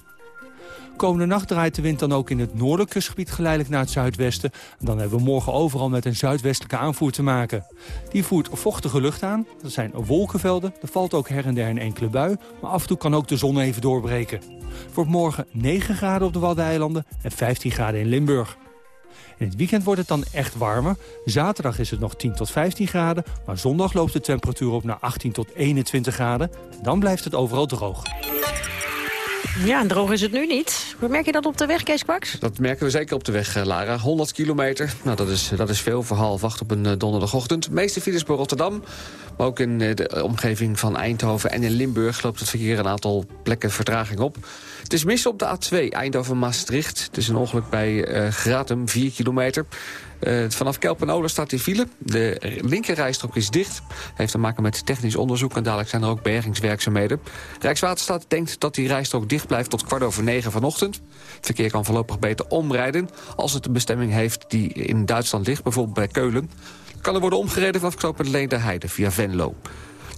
Komende nacht draait de wind dan ook in het noordelijk kustgebied geleidelijk naar het zuidwesten. En dan hebben we morgen overal met een zuidwestelijke aanvoer te maken. Die voert vochtige lucht aan. Dat zijn wolkenvelden. Er valt ook her en der een enkele bui. Maar af en toe kan ook de zon even doorbreken. Voor morgen 9 graden op de Waddeneilanden en 15 graden in Limburg. In het weekend wordt het dan echt warmer. Zaterdag is het nog 10 tot 15 graden. Maar zondag loopt de temperatuur op naar 18 tot 21 graden. Dan blijft het overal droog. Ja, en droog is het nu niet. Hoe merk je dat op de weg, Kees Kwaks? Dat merken we zeker op de weg, eh, Lara. 100 kilometer, nou, dat, is, dat is veel voor half acht op een eh, donderdagochtend. De meeste files bij Rotterdam, maar ook in eh, de omgeving van Eindhoven en in Limburg... loopt het verkeer een aantal plekken vertraging op. Het is mis op de A2 Eindhoven-Maastricht. Het is een ongeluk bij uh, Gratum, 4 kilometer. Uh, vanaf Kelpen-Oler staat die file. De linkerrijstrook is dicht. Heeft te maken met technisch onderzoek en dadelijk zijn er ook bergingswerkzaamheden. Rijkswaterstaat denkt dat die rijstrook dicht blijft tot kwart over negen vanochtend. Het verkeer kan voorlopig beter omrijden als het een bestemming heeft die in Duitsland ligt, bijvoorbeeld bij Keulen. Kan er worden omgereden vanaf knooppunt Leenderheide via Venlo.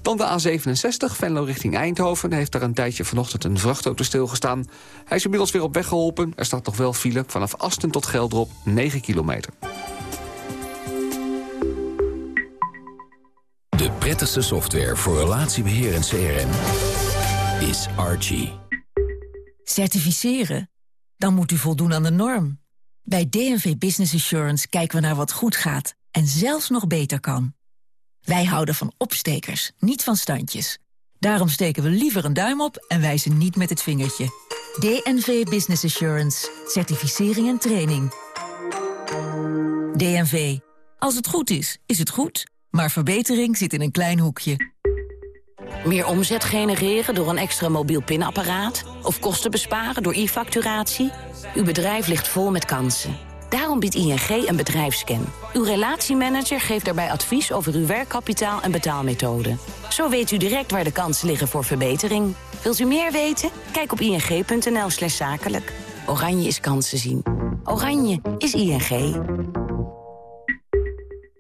Dan de A67, Venlo richting Eindhoven. Heeft daar een tijdje vanochtend een vrachtauto stilgestaan. Hij is inmiddels weer op weg geholpen. Er staat nog wel file vanaf Asten tot Geldrop, 9 kilometer. De pret prettigste software voor relatiebeheer en CRM is Archie. Certificeren? Dan moet u voldoen aan de norm. Bij DNV Business Assurance kijken we naar wat goed gaat en zelfs nog beter kan. Wij houden van opstekers, niet van standjes. Daarom steken we liever een duim op en wijzen niet met het vingertje. DNV Business Assurance. Certificering en training. DNV. Als het goed is, is het goed. Maar verbetering zit in een klein hoekje. Meer omzet genereren door een extra mobiel pinapparaat? Of kosten besparen door e-facturatie? Uw bedrijf ligt vol met kansen. Daarom biedt ING een bedrijfscan. Uw relatiemanager geeft daarbij advies over uw werkkapitaal en betaalmethode. Zo weet u direct waar de kansen liggen voor verbetering. Wilt u meer weten? Kijk op ing.nl slash zakelijk. Oranje is kansen zien. Oranje is ING.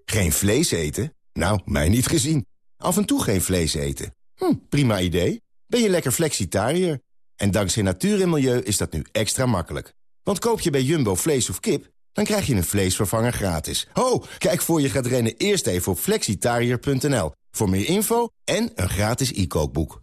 Geen vlees eten? Nou, mij niet gezien. Af en toe geen vlees eten. Hm, prima idee. Ben je lekker flexitariër? En dankzij natuur en milieu is dat nu extra makkelijk. Want koop je bij Jumbo vlees of kip, dan krijg je een vleesvervanger gratis. Ho, kijk voor je gaat rennen eerst even op flexitariër.nl. Voor meer info en een gratis e-kookboek.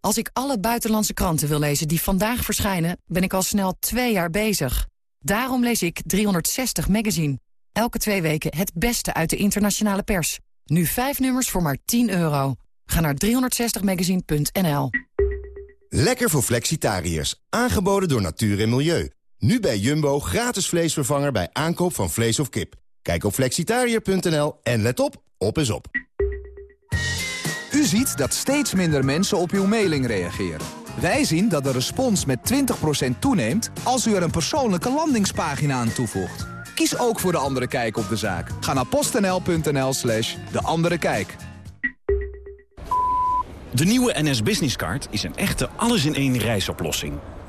Als ik alle buitenlandse kranten wil lezen die vandaag verschijnen... ben ik al snel twee jaar bezig. Daarom lees ik 360 Magazine. Elke twee weken het beste uit de internationale pers. Nu vijf nummers voor maar 10 euro. Ga naar 360magazine.nl. Lekker voor flexitariërs. Aangeboden door natuur en milieu. Nu bij Jumbo gratis vleesvervanger bij aankoop van vlees of kip. Kijk op flexitariër.nl en let op, op is op. U ziet dat steeds minder mensen op uw mailing reageren. Wij zien dat de respons met 20% toeneemt als u er een persoonlijke landingspagina aan toevoegt. Kies ook voor De Andere Kijk op de zaak. Ga naar postnl.nl slash De Andere Kijk. De nieuwe NS Business Card is een echte alles-in-één reisoplossing.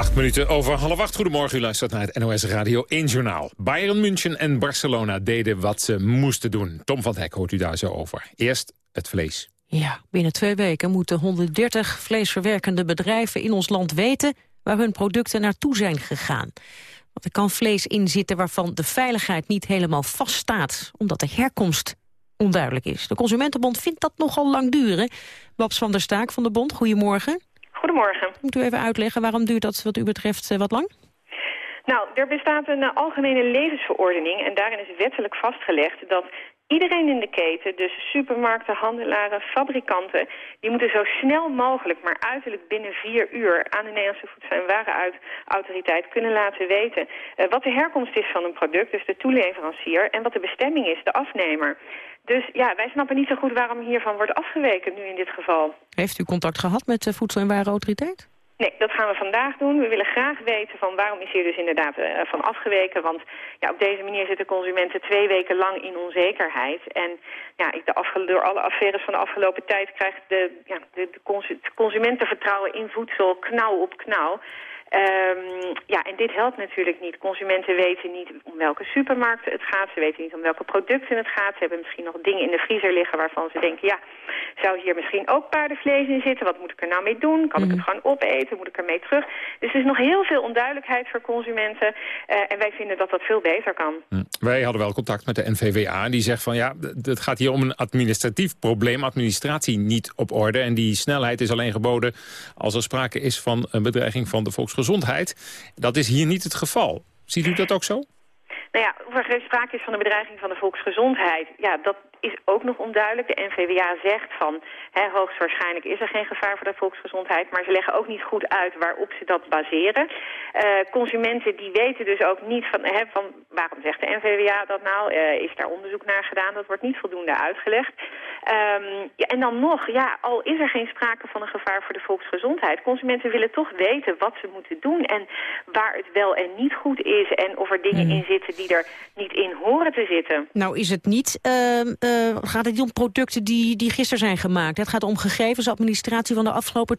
Acht minuten over half acht. Goedemorgen, u luistert naar het NOS Radio 1 Journaal. Bayern München en Barcelona deden wat ze moesten doen. Tom van Hek hoort u daar zo over. Eerst het vlees. Ja, binnen twee weken moeten 130 vleesverwerkende bedrijven in ons land weten waar hun producten naartoe zijn gegaan. Want er kan vlees in zitten waarvan de veiligheid niet helemaal vaststaat, omdat de herkomst onduidelijk is. De Consumentenbond vindt dat nogal lang duren. Babs van der Staak van de Bond, goedemorgen. Goedemorgen. Moet u even uitleggen waarom duurt dat wat u betreft eh, wat lang? Nou, er bestaat een eh, algemene levensverordening en daarin is wettelijk vastgelegd dat iedereen in de keten, dus supermarkten, handelaren, fabrikanten, die moeten zo snel mogelijk, maar uiterlijk binnen vier uur aan de Nederlandse Voedsel- en Warenautoriteit kunnen laten weten eh, wat de herkomst is van een product, dus de toeleverancier, en wat de bestemming is, de afnemer. Dus ja, wij snappen niet zo goed waarom hiervan wordt afgeweken nu in dit geval. Heeft u contact gehad met de Voedsel- en Warenautoriteit? Nee, dat gaan we vandaag doen. We willen graag weten van waarom is hier dus inderdaad eh, van afgeweken. Want ja, op deze manier zitten consumenten twee weken lang in onzekerheid. En ja, ik de door alle affaires van de afgelopen tijd krijgt de, ja, de, de consumentenvertrouwen in voedsel knauw op knauw. Ehm, ja, en dit helpt natuurlijk niet. Consumenten weten niet om welke supermarkten het gaat. Ze weten niet om welke producten het gaat. Ze hebben misschien nog dingen in de vriezer liggen waarvan ze denken... ja, zou hier misschien ook paardenvlees in zitten? Wat moet ik er nou mee doen? Kan ik het gewoon opeten? Moet ik ermee terug? Dus er is nog heel veel onduidelijkheid voor consumenten. eh, en wij vinden dat dat veel beter kan. Hm. Wij hadden wel contact met de NVWA. En die zegt van ja, het gaat hier om een administratief probleem. Administratie niet op orde. En die snelheid is alleen geboden als er sprake is van een bedreiging van de volksgezondheid. Dat is hier niet het geval. Ziet u dat ook zo? Nou ja, of er sprake is van een bedreiging van de volksgezondheid, ja, dat is ook nog onduidelijk. De NVWA zegt van, hè, hoogstwaarschijnlijk is er geen gevaar voor de volksgezondheid, maar ze leggen ook niet goed uit waarop ze dat baseren. Eh, consumenten die weten dus ook niet van, hè, van waarom zegt de NVWA dat nou? Eh, is daar onderzoek naar gedaan? Dat wordt niet voldoende uitgelegd. Ehm, ja, en dan nog, ja, al is er geen sprake van een gevaar voor de volksgezondheid. Consumenten willen toch weten wat ze moeten doen en waar het wel en niet goed is. En of er dingen Hmm. in zitten die er niet in horen te zitten. Nou is het niet, ehm, eh, gaat het niet om producten die, die gisteren zijn gemaakt. Het gaat om gegevensadministratie van de afgelopen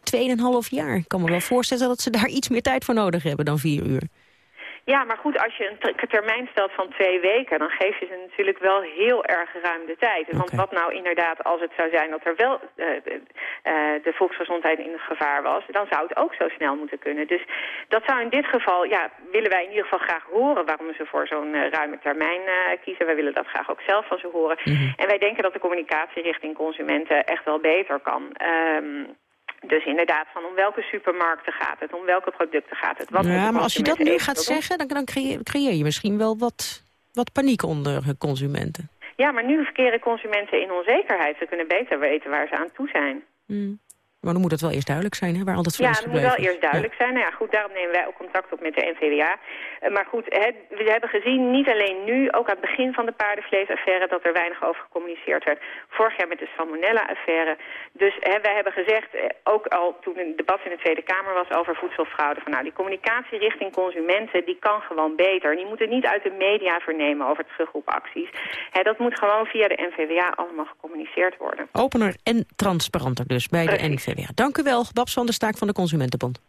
2,5 jaar. Ik kan me wel voorstellen dat ze daar iets meer tijd voor nodig hebben dan vier uur. Ja, maar goed, als je een ter- termijn stelt van twee weken... dan geef je ze natuurlijk wel heel erg ruim de tijd. Want wat nou inderdaad, als het zou zijn dat er wel eh, de, de volksgezondheid in gevaar was... dan zou het ook zo snel moeten kunnen. Dus dat zou in dit geval, ja, willen wij in ieder geval graag horen... waarom ze voor zo'n eh, ruime termijn kiezen. Wij willen dat graag ook zelf van ze horen. En wij denken dat de communicatie richting consumenten echt wel beter kan... Ehm, dus inderdaad, van om welke supermarkten gaat het, om welke producten gaat het. Wat ja, maar als je dat nu gaat doen? zeggen, dan, dan creëer, creëer je misschien wel wat, wat paniek onder consumenten. Ja, maar nu verkeren consumenten in onzekerheid. Ze kunnen beter weten waar ze aan toe zijn. Hmm. Maar dan moet het wel eerst duidelijk zijn, hè, waar al dat Ja, vlees dat moet wel gebleven is. eerst duidelijk zijn. Nou ja, goed, daarom nemen wij ook contact op met de NVWA. Eh, maar goed, we hebben gezien, niet alleen nu, ook aan het begin van de paardenvleesaffaire, dat er weinig over gecommuniceerd werd. Vorig jaar met de Salmonella-affaire. Dus hè, wij hebben gezegd, eh, ook al toen een debat in de Tweede Kamer was over voedselfraude, van nou, die communicatie richting consumenten, die kan gewoon beter. Die moeten niet uit de media vernemen over terugroepacties. Hè, dat moet gewoon via de NVWA allemaal gecommuniceerd worden. Opener en transparanter dus bij de NVWA. Dank u wel, Babs van der Staak van de Consumentenbond.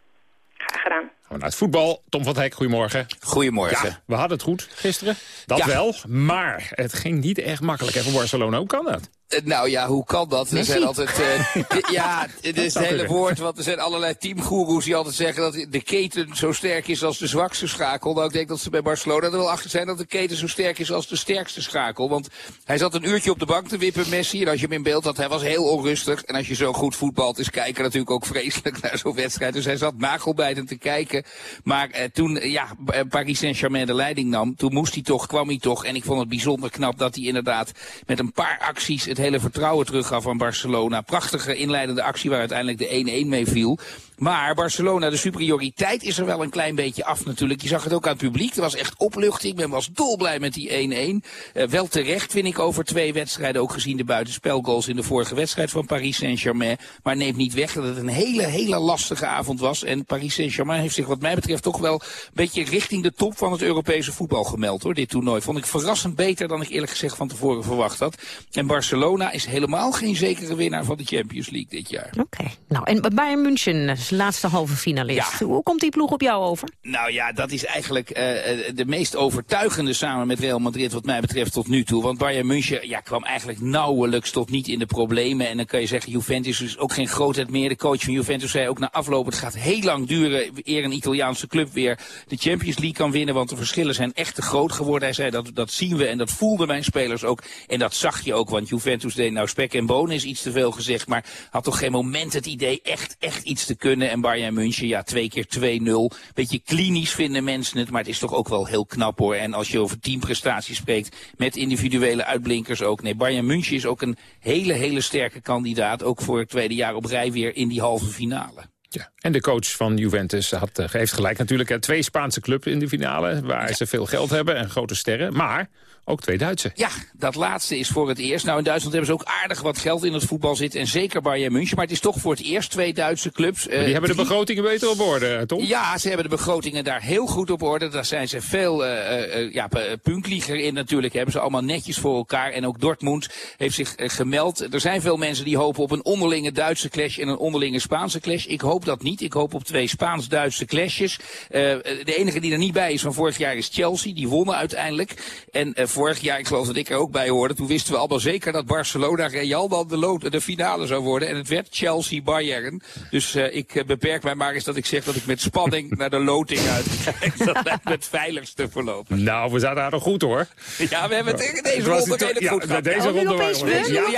Graag gedaan. Gaan we naar het voetbal. Tom van het Hek, goedemorgen. Goedemorgen. Ja, we hadden het goed gisteren. Dat Ja. wel. Maar het ging niet echt makkelijk. En voor Barcelona, hoe kan dat? Eh, Nou ja, hoe kan dat? Er zijn altijd. eh, ja, het is het hele kunnen. woord. Want er zijn allerlei teamgoeroes die altijd zeggen dat de keten zo sterk is als de zwakste schakel. Nou, ik denk dat ze bij Barcelona er wel achter zijn dat de keten zo sterk is als de sterkste schakel. Want hij zat een uurtje op de bank te wippen, Messi. En als je hem in beeld had, hij was heel onrustig. En als je zo goed voetbalt, is kijken natuurlijk ook vreselijk naar zo'n wedstrijd. Dus hij zat nagelbijtend te kijken. Maar eh, toen ja, Paris Saint-Germain de leiding nam, toen moest hij toch, kwam hij toch. En ik vond het bijzonder knap dat hij inderdaad met een paar acties het hele vertrouwen teruggaf aan Barcelona. Prachtige inleidende actie waar uiteindelijk de 1-1 mee viel. Maar Barcelona, de superioriteit is er wel een klein beetje af natuurlijk. Je zag het ook aan het publiek. Er was echt opluchting. Men was dolblij met die 1-1. Eh, wel terecht vind ik over twee wedstrijden. Ook gezien de buitenspelgoals in de vorige wedstrijd van Paris Saint-Germain. Maar neemt niet weg dat het een hele, hele lastige avond was. En Paris Saint-Germain heeft zich wat mij betreft toch wel een beetje richting de top van het Europese voetbal gemeld hoor. Dit toernooi vond ik verrassend beter dan ik eerlijk gezegd van tevoren verwacht had. En Barcelona is helemaal geen zekere winnaar van de Champions League dit jaar. Oké. Nou, en Bayern München, is de laatste halve finalist. Hoe komt die ploeg op jou over? Nou ja, dat is eigenlijk eh, eh, de meest overtuigende samen met Real Madrid wat mij betreft tot nu toe. Want Bayern München ja, kwam eigenlijk nauwelijks tot niet in de problemen. En dan kan je zeggen, Juventus is ook geen grootheid meer. De coach van Juventus zei ook na afloop, het gaat heel lang duren eer een Italiaanse club weer de Champions League kan winnen. Want de verschillen zijn echt te groot geworden. Hij zei, dat, dat zien we en dat voelden mijn spelers ook. En dat zag je ook, want Juventus deed nou spek en bonen is iets te veel gezegd. Maar had toch geen moment het idee echt, echt iets te kunnen. En Bayern München, ja, twee keer 2-0. Beetje klinisch vinden mensen het, maar het is toch ook wel heel knap hoor. En als je over teamprestaties spreekt, met individuele uitblinkers ook. Nee, Bayern München is ook een hele, hele sterke kandidaat. Ook voor het tweede jaar op rij weer in die halve finale. Ja. En de coach van Juventus had, eh, heeft gelijk natuurlijk. Twee Spaanse clubs in de finale, waar ze veel geld hebben en grote sterren. Maar ook twee Duitse. Ja, dat laatste is voor het eerst. Nou, in Duitsland hebben ze ook aardig wat geld in het voetbal zitten. En zeker Bayern München. Maar het is toch voor het eerst twee Duitse clubs. Die hebben de begrotingen beter op orde, Tom? Ja, ze hebben de begrotingen daar heel goed op orde. Daar zijn ze veel eh, eh, ja, p- punktliger in natuurlijk. Hebben ze allemaal netjes voor elkaar. En ook Dortmund heeft zich eh, gemeld. Er zijn veel mensen die hopen op een onderlinge Duitse clash en een onderlinge Spaanse clash. Ik hoop dat niet. Ik hoop op twee Spaans-Duitse clashes. Eh, de enige die er niet bij is van vorig jaar is Chelsea. Die wonnen uiteindelijk. En eh, vorig jaar, ik geloof dat ik er ook bij hoorde, toen wisten we allemaal zeker dat Barcelona Real dan de, de finale zou worden. En het werd Chelsea-Bayern. Dus eh, ik eh, beperk mij maar eens dat ik zeg dat ik met spanning naar de loting uitkijk. Dat lijkt me het veiligste voorlopig. Nou, we zaten daar nog goed hoor. Ja, we hebben het deze was ronde redelijk ja, goed gehad. deze Ja, ronde wel. goed. Ja,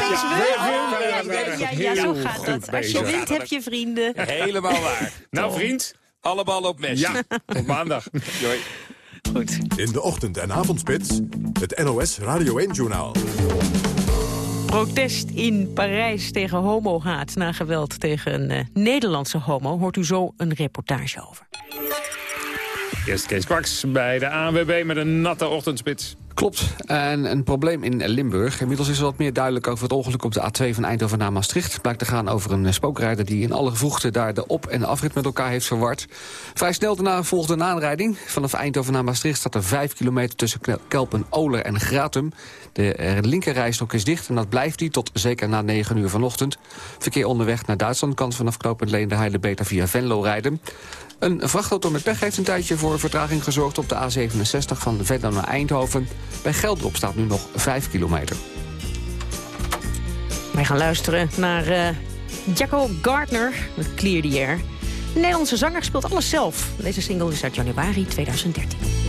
Ja, zo gaat dat. Als je wint, heb je vrienden. Helemaal waar. Nou vriend. Alle ballen op Messi. Ja, op maandag. Doei. Goed. In de ochtend- en avondspits, het NOS Radio 1-journaal. Protest in Parijs tegen homohaat na geweld tegen een eh, Nederlandse homo. Hoort u zo een reportage over. Eerst Kees Kwaks bij de ANWB met een natte ochtendspits. Klopt. En een probleem in Limburg. Inmiddels is er wat meer duidelijk over het ongeluk op de A2 van Eindhoven naar Maastricht. Blijkt te gaan over een spookrijder die in alle vroegte daar de op- en de afrit met elkaar heeft verward. Vrij snel daarna volgde een aanrijding. Vanaf Eindhoven naar Maastricht staat er 5 kilometer tussen Kelpen, Oler en Gratum. De linkerrijstok is dicht en dat blijft die tot zeker na 9 uur vanochtend. Verkeer onderweg naar Duitsland kan vanaf knooppunt Leende Heide beter via Venlo rijden. Een vrachtauto met pech heeft een tijdje voor vertraging gezorgd op de A67 van Venlo naar Eindhoven. Bij Geldrop staat nu nog 5 kilometer. Wij gaan luisteren naar uh, Gardner met Clear the Air. De Nederlandse zanger speelt alles zelf. Deze single is uit januari 2013.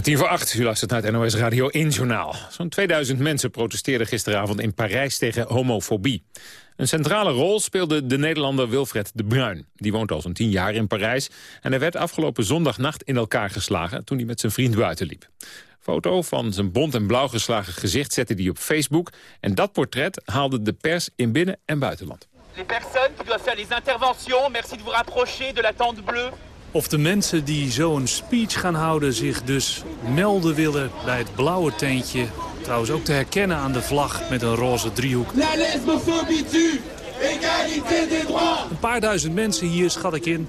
Bijna tien voor acht, u luistert naar het NOS Radio 1 Journaal. Zo'n 2000 mensen protesteerden gisteravond in Parijs tegen homofobie. Een centrale rol speelde de Nederlander Wilfred de Bruin. Die woont al zo'n tien jaar in Parijs. En hij werd afgelopen zondagnacht in elkaar geslagen toen hij met zijn vriend buiten liep. Foto van zijn bont en blauw geslagen gezicht zette hij op Facebook. En dat portret haalde de pers in binnen- en buitenland. Les personnes qui doivent faire les merci de vous rapprocher de la tente bleue. Of de mensen die zo'n speech gaan houden zich dus melden willen bij het blauwe tentje. Trouwens ook te herkennen aan de vlag met een roze driehoek. La tue, égalité des droits. Een paar duizend mensen hier schat ik in.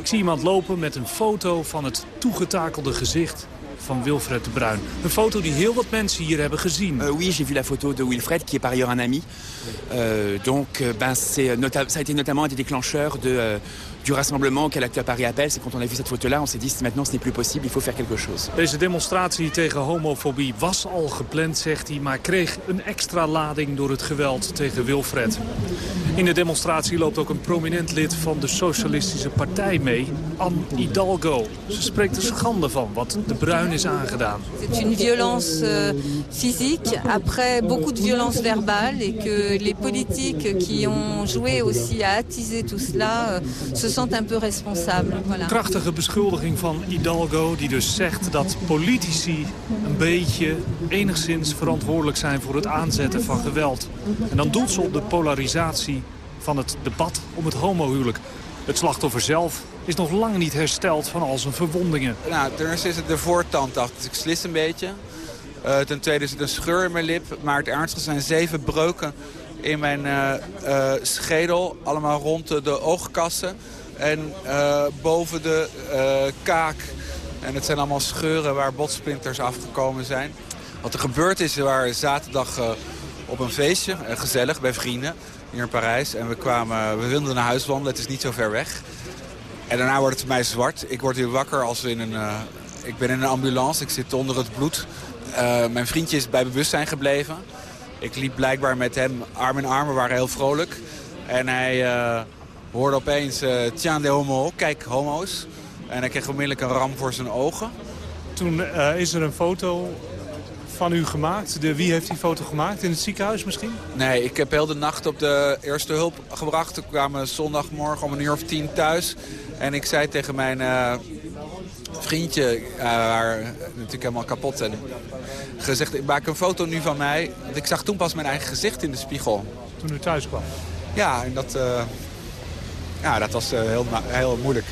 Ik zie iemand lopen met een foto van het toegetakelde gezicht van Wilfred de Bruin. Een foto die heel wat mensen hier hebben gezien. Uh, oui, j'ai vu la photo de Wilfred, qui est par ailleurs un ami. Uh, donc, euh, ben, ça a été notamment un des déclencheurs de, uh, du rassemblement qu'elle à Paris appelle. C'est quand on a vu cette photo-là, on s'est dit maintenant ce n'est plus possible, il faut faire quelque chose. Deze demonstratie tegen homofobie was al gepland, zegt hij, maar kreeg een extra lading door het geweld tegen Wilfred. In de demonstratie loopt ook een prominent lid van de Socialistische Partij mee, Anne Hidalgo. Ze spreekt er schande van wat de Bruin is aangedaan. C'est une violence euh, physique après beaucoup de violence verbale et que les politiques qui ont joué aussi à attiser tout cela euh, se se sentent un peu responsables. Voilà. Krachtige beschuldiging van Hidalgo die dus zegt dat politici een beetje enigszins verantwoordelijk zijn voor het aanzetten van geweld. En dan doelt ze op de polarisatie van het debat om het homohuwelijk. Het slachtoffer zelf is nog lang niet hersteld van al zijn verwondingen. Nou, ten eerste is het de voortand af, dus ik slis een beetje. Uh, ten tweede is het een scheur in mijn lip, maar het ernstigste zijn zeven breuken in mijn uh, uh, schedel. Allemaal rond de oogkassen en boven de kaak. En het zijn allemaal scheuren waar botsplinters afgekomen zijn. Wat er gebeurd is, we waren zaterdag op een feestje, gezellig, bij vrienden hier in Parijs. En we, kwamen, we wilden naar huis wandelen, het is niet zo ver weg. En daarna wordt het mij zwart. Ik word hier wakker als in een... Uh, ik ben in een ambulance, ik zit onder het bloed. Mijn vriendje is bij bewustzijn gebleven. Ik liep blijkbaar met hem arm in arm, we waren heel vrolijk. En hij hoorde opeens, uh, tiens de homo, kijk homo's. En hij kreeg onmiddellijk een ram voor zijn ogen. Toen is er een foto van u gemaakt? De, wie heeft die foto gemaakt? In het ziekenhuis misschien? Nee, ik heb heel de nacht op de eerste hulp gebracht. We kwamen zondagmorgen om een uur of tien thuis. En ik zei tegen mijn uh, vriendje, uh, waar natuurlijk helemaal kapot en gezegd, ik maak een foto nu van mij. Want ik zag toen pas mijn eigen gezicht in de spiegel. Toen u thuis kwam? Ja, en dat, uh, ja, dat was heel, heel moeilijk.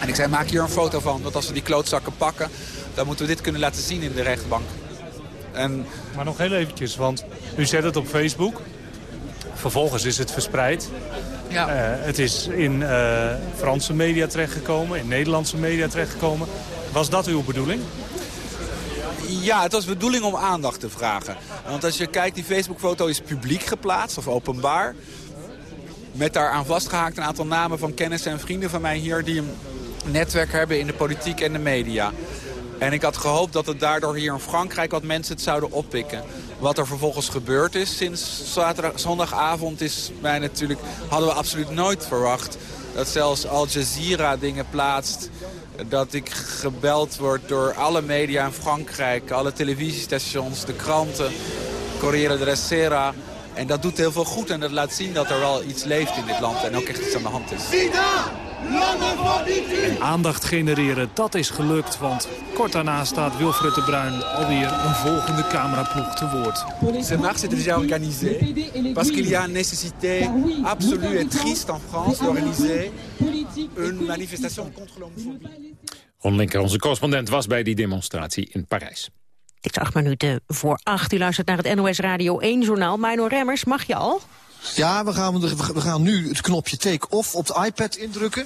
En ik zei, maak hier een foto van, want als we die klootzakken pakken... dan moeten we dit kunnen laten zien in de rechtbank. En... Maar nog heel eventjes, want u zet het op Facebook. Vervolgens is het verspreid. Ja. Uh, het is in uh, Franse media terechtgekomen, in Nederlandse media terechtgekomen. Was dat uw bedoeling? Ja, het was bedoeling om aandacht te vragen. Want als je kijkt, die Facebook-foto is publiek geplaatst of openbaar. Met daaraan vastgehaakt een aantal namen van kennissen en vrienden van mij hier... die een netwerk hebben in de politiek en de media. En ik had gehoopt dat het daardoor hier in Frankrijk wat mensen het zouden oppikken. Wat er vervolgens gebeurd is sinds zaterdag, zondagavond is mij natuurlijk, hadden we absoluut nooit verwacht. Dat zelfs Al Jazeera dingen plaatst. Dat ik gebeld word door alle media in Frankrijk. Alle televisiestations, de kranten. Corriere della Sera. En dat doet heel veel goed en dat laat zien dat er wel iets leeft in dit land. En ook echt iets aan de hand is. En aandacht genereren, dat is gelukt, want kort daarna staat Wilfred de Bruin alweer een volgende cameraploeg te woord. Ce marche est déjà organisé, parce qu'il y a une nécessité absolue et triste en France d'organiser une manifestation contre l'homophobie. Ron Linker, onze correspondent, was bij die demonstratie in Parijs. Het is acht minuten voor acht. U luistert naar het NOS Radio 1-journaal. Mino Remmers, mag je al? Ja, we gaan, we gaan nu het knopje take-off op de iPad indrukken.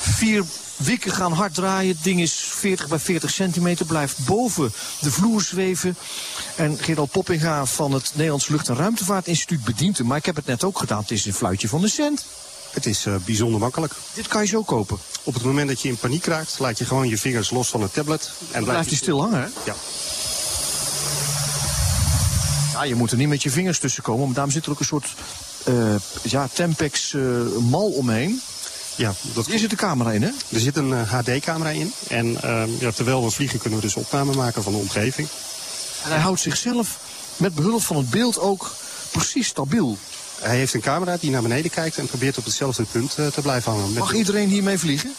Vier wikken gaan hard draaien. Het ding is 40 bij 40 centimeter, blijft boven de vloer zweven. En Gerald Poppinga van het Nederlands Lucht- en Ruimtevaartinstituut bedient hem. Maar ik heb het net ook gedaan. Het is een fluitje van de cent. Het is uh, bijzonder makkelijk. Dit kan je zo kopen? Op het moment dat je in paniek raakt, laat je gewoon je vingers los van het tablet. En Dan blijft hij stil hangen, hè? Ja. Ja, je moet er niet met je vingers tussen komen. Maar daarom zit er ook een soort uh, ja, Tempex uh, mal omheen. Ja, dat Hier zit de camera in, hè? Er zit een uh, HD-camera in. En ja, terwijl we vliegen kunnen we dus opname maken van de omgeving. En hij houdt zichzelf met behulp van het beeld ook precies stabiel. Hij heeft een camera die naar beneden kijkt en probeert op hetzelfde punt te blijven hangen. Mag iedereen hiermee vliegen?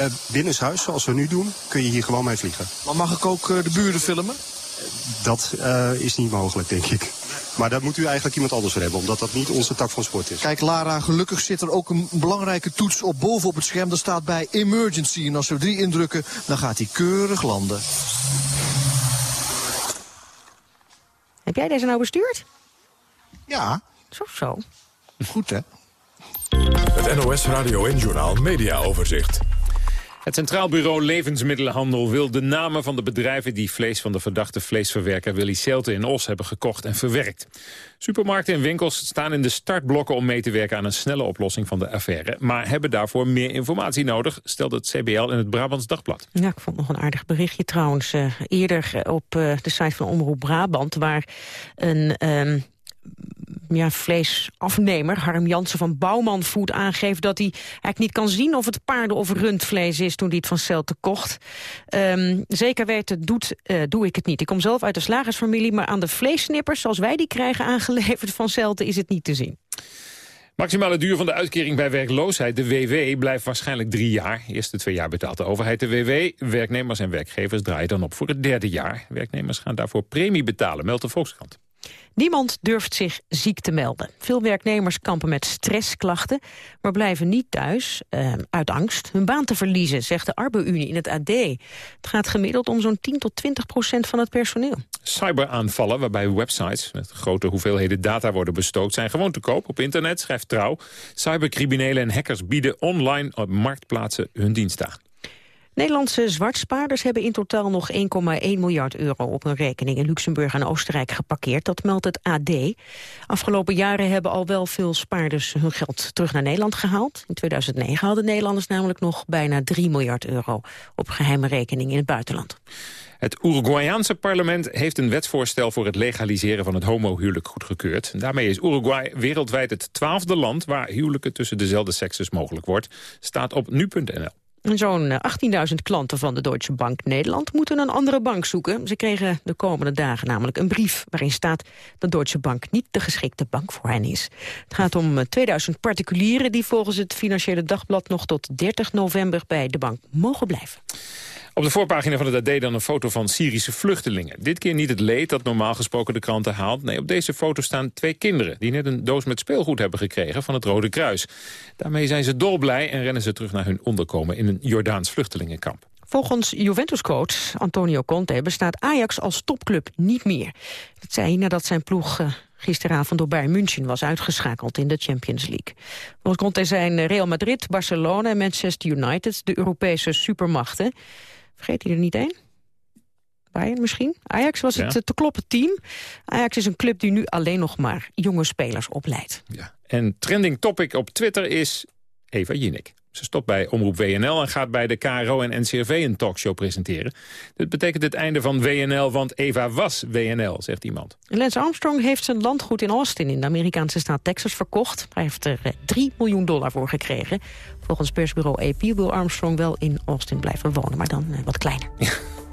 Uh, binnenshuis, zoals we nu doen, kun je hier gewoon mee vliegen. Maar mag ik ook uh, de buren filmen? Dat uh, is niet mogelijk, denk ik. Maar daar moet u eigenlijk iemand anders voor hebben, omdat dat niet onze tak van sport is. Kijk, Lara, gelukkig zit er ook een belangrijke toets op boven op het scherm. Daar staat bij emergency. En als we drie indrukken, dan gaat hij keurig landen. Heb jij deze nou bestuurd? Ja. Zo, zo. Goed, hè? Het NOS Radio en Journaal Media Overzicht. Het Centraal Bureau Levensmiddelenhandel wil de namen van de bedrijven... die vlees van de verdachte vleesverwerker Willy Celte in Os hebben gekocht en verwerkt. Supermarkten en winkels staan in de startblokken om mee te werken aan een snelle oplossing van de affaire. Maar hebben daarvoor meer informatie nodig, stelt het CBL in het Brabants Dagblad. Ja, ik vond nog een aardig berichtje trouwens. Uh, eerder op uh, de site van Omroep Brabant, waar een... Um ja, vleesafnemer, Harm Jansen van Bouwman Food, aangeeft dat hij eigenlijk niet kan zien of het paarden- of rundvlees is toen hij het van Celte kocht. Um, zeker weten doet, uh, doe ik het niet. Ik kom zelf uit de slagersfamilie, maar aan de vleessnippers zoals wij die krijgen aangeleverd van Celte is het niet te zien. Maximale duur van de uitkering bij werkloosheid, de WW, blijft waarschijnlijk drie jaar. Eerste twee jaar betaalt de overheid de WW. Werknemers en werkgevers draaien dan op voor het derde jaar. Werknemers gaan daarvoor premie betalen, meldt de Volkskrant. Niemand durft zich ziek te melden. Veel werknemers kampen met stressklachten, maar blijven niet thuis eh, uit angst hun baan te verliezen, zegt de Arbo-Unie in het AD. Het gaat gemiddeld om zo'n 10 tot 20 procent van het personeel. Cyberaanvallen waarbij websites met grote hoeveelheden data worden bestookt... zijn gewoon te koop op internet, schrijft Trouw. Cybercriminelen en hackers bieden online op marktplaatsen hun dienst aan. Nederlandse zwartspaarders hebben in totaal nog 1,1 miljard euro op hun rekening in Luxemburg en Oostenrijk geparkeerd. Dat meldt het AD. Afgelopen jaren hebben al wel veel spaarders hun geld terug naar Nederland gehaald. In 2009 hadden Nederlanders namelijk nog bijna 3 miljard euro op geheime rekening in het buitenland. Het Uruguayaanse parlement heeft een wetsvoorstel voor het legaliseren van het homohuwelijk goedgekeurd. Daarmee is Uruguay wereldwijd het twaalfde land waar huwelijken tussen dezelfde sekses mogelijk wordt. Staat op nu.nl. Zo'n 18.000 eh, klanten van de Deutsche Bank Nederland moeten een andere bank zoeken. Ze kregen de komende dagen namelijk een brief waarin staat dat Deutsche Bank niet de geschikte bank voor hen is. Het gaat om 2000 eh, particulieren die volgens het Financiële Dagblad nog tot 30 november bij de bank mogen blijven. Op de voorpagina van het AD dan een foto van Syrische vluchtelingen. Dit keer niet het leed dat normaal gesproken de kranten haalt. Nee, op deze foto staan twee kinderen... die net een doos met speelgoed hebben gekregen van het Rode Kruis. Daarmee zijn ze dolblij en rennen ze terug naar hun onderkomen... in een Jordaans vluchtelingenkamp. Volgens Juventus-coach Antonio Conte bestaat Ajax als topclub niet meer. Dat zei hij nadat zijn ploeg uh, gisteravond door Bayern München was uitgeschakeld in de Champions League. Volgens Conte zijn Real Madrid, Barcelona en Manchester United de Europese supermachten. Vergeet hij er niet één? Bayern misschien? Ajax was het te kloppen team. Ajax is een club die nu alleen nog maar jonge spelers opleidt. Ja. En trending topic op Twitter is Eva Jinek. Ze stopt bij Omroep WNL en gaat bij de KRO en NCRV een talkshow presenteren. Dit betekent het einde van WNL, want Eva was WNL, zegt iemand. Lance Armstrong heeft zijn landgoed in Austin in de Amerikaanse staat Texas verkocht. Hij heeft er 3 eh, miljoen dollar voor gekregen. Volgens persbureau AP wil Armstrong wel in Austin blijven wonen, maar dan eh, wat kleiner.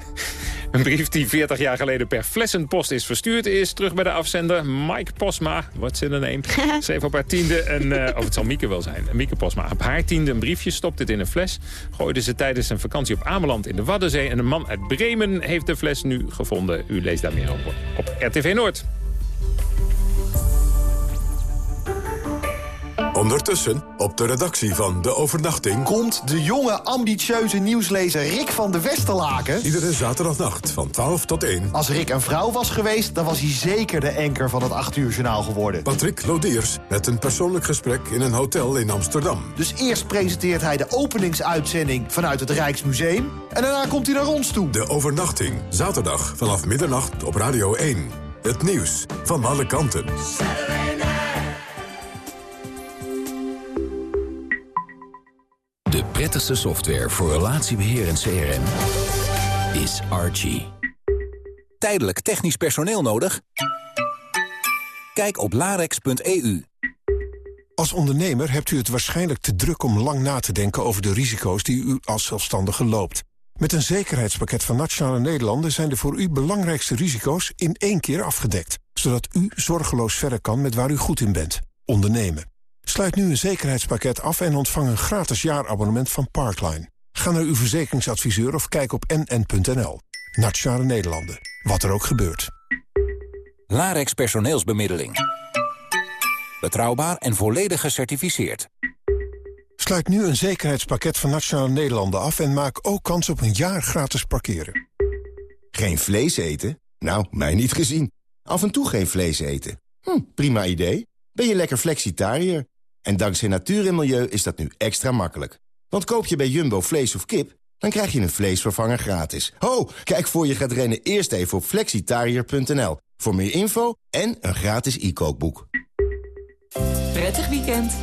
Een brief die 40 jaar geleden per flessenpost is verstuurd... is terug bij de afzender Mike Posma. Wat zin een neem. Schreef op haar tiende, een, uh, of het zal Mieke wel zijn. Mieke Posma. Op haar tiende een briefje, stopt dit in een fles. Gooide ze tijdens een vakantie op Ameland in de Waddenzee. En een man uit Bremen heeft de fles nu gevonden. U leest daar meer over op RTV Noord. Ondertussen, op de redactie van De Overnachting... komt de jonge, ambitieuze nieuwslezer Rick van de Westerlaken... Iedere zaterdagnacht van 12 tot 1. Als Rick een vrouw was geweest, dan was hij zeker de anker van het 8 uur journaal geworden. Patrick Lodiers met een persoonlijk gesprek in een hotel in Amsterdam. Dus eerst presenteert hij de openingsuitzending vanuit het Rijksmuseum... en daarna komt hij naar ons toe. De Overnachting, zaterdag vanaf middernacht op Radio 1. Het nieuws van alle kanten. Prettigste software voor relatiebeheer en CRM is Archie. Tijdelijk technisch personeel nodig? Kijk op larex.eu. Als ondernemer hebt u het waarschijnlijk te druk om lang na te denken over de risico's die u als zelfstandige loopt. Met een zekerheidspakket van Nationale Nederlanden zijn de voor u belangrijkste risico's in één keer afgedekt. Zodat u zorgeloos verder kan met waar u goed in bent. Ondernemen. Sluit nu een zekerheidspakket af en ontvang een gratis jaarabonnement van Parkline. Ga naar uw verzekeringsadviseur of kijk op nn.nl. Nationale Nederlanden. Wat er ook gebeurt. Larex personeelsbemiddeling. Betrouwbaar en volledig gecertificeerd. Sluit nu een zekerheidspakket van Nationale Nederlanden af... en maak ook kans op een jaar gratis parkeren. Geen vlees eten? Nou, mij niet gezien. Af en toe geen vlees eten. Hm, prima idee. Ben je lekker flexitariër? En dankzij natuur en milieu is dat nu extra makkelijk. Want koop je bij Jumbo vlees of kip, dan krijg je een vleesvervanger gratis. Ho, kijk voor je gaat rennen eerst even op flexitariër.nl. Voor meer info en een gratis e-kookboek. Prettig weekend.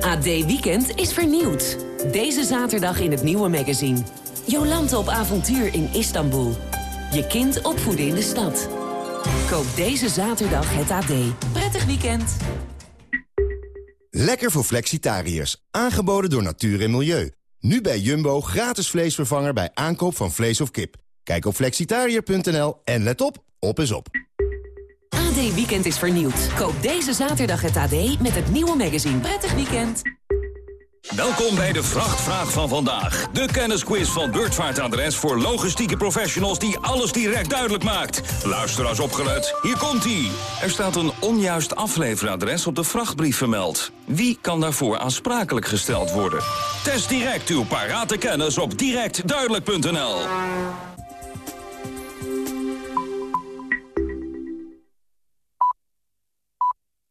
AD Weekend is vernieuwd. Deze zaterdag in het nieuwe magazine. Jolante op avontuur in Istanbul. Je kind opvoeden in de stad. Koop deze zaterdag het AD. Prettig weekend. Lekker voor flexitariërs. Aangeboden door natuur en milieu. Nu bij Jumbo gratis vleesvervanger bij aankoop van vlees of kip. Kijk op flexitariër.nl en let op, op is op. AD Weekend is vernieuwd. Koop deze zaterdag het AD met het nieuwe magazine. Prettig weekend. Welkom bij de Vrachtvraag van vandaag. De kennisquiz van Beurtvaartadres voor logistieke professionals die alles direct duidelijk maakt. Luister als opgelet. Hier komt-ie. Er staat een onjuist afleveradres op de vrachtbrief vermeld. Wie kan daarvoor aansprakelijk gesteld worden? Test direct uw parate kennis op directduidelijk.nl.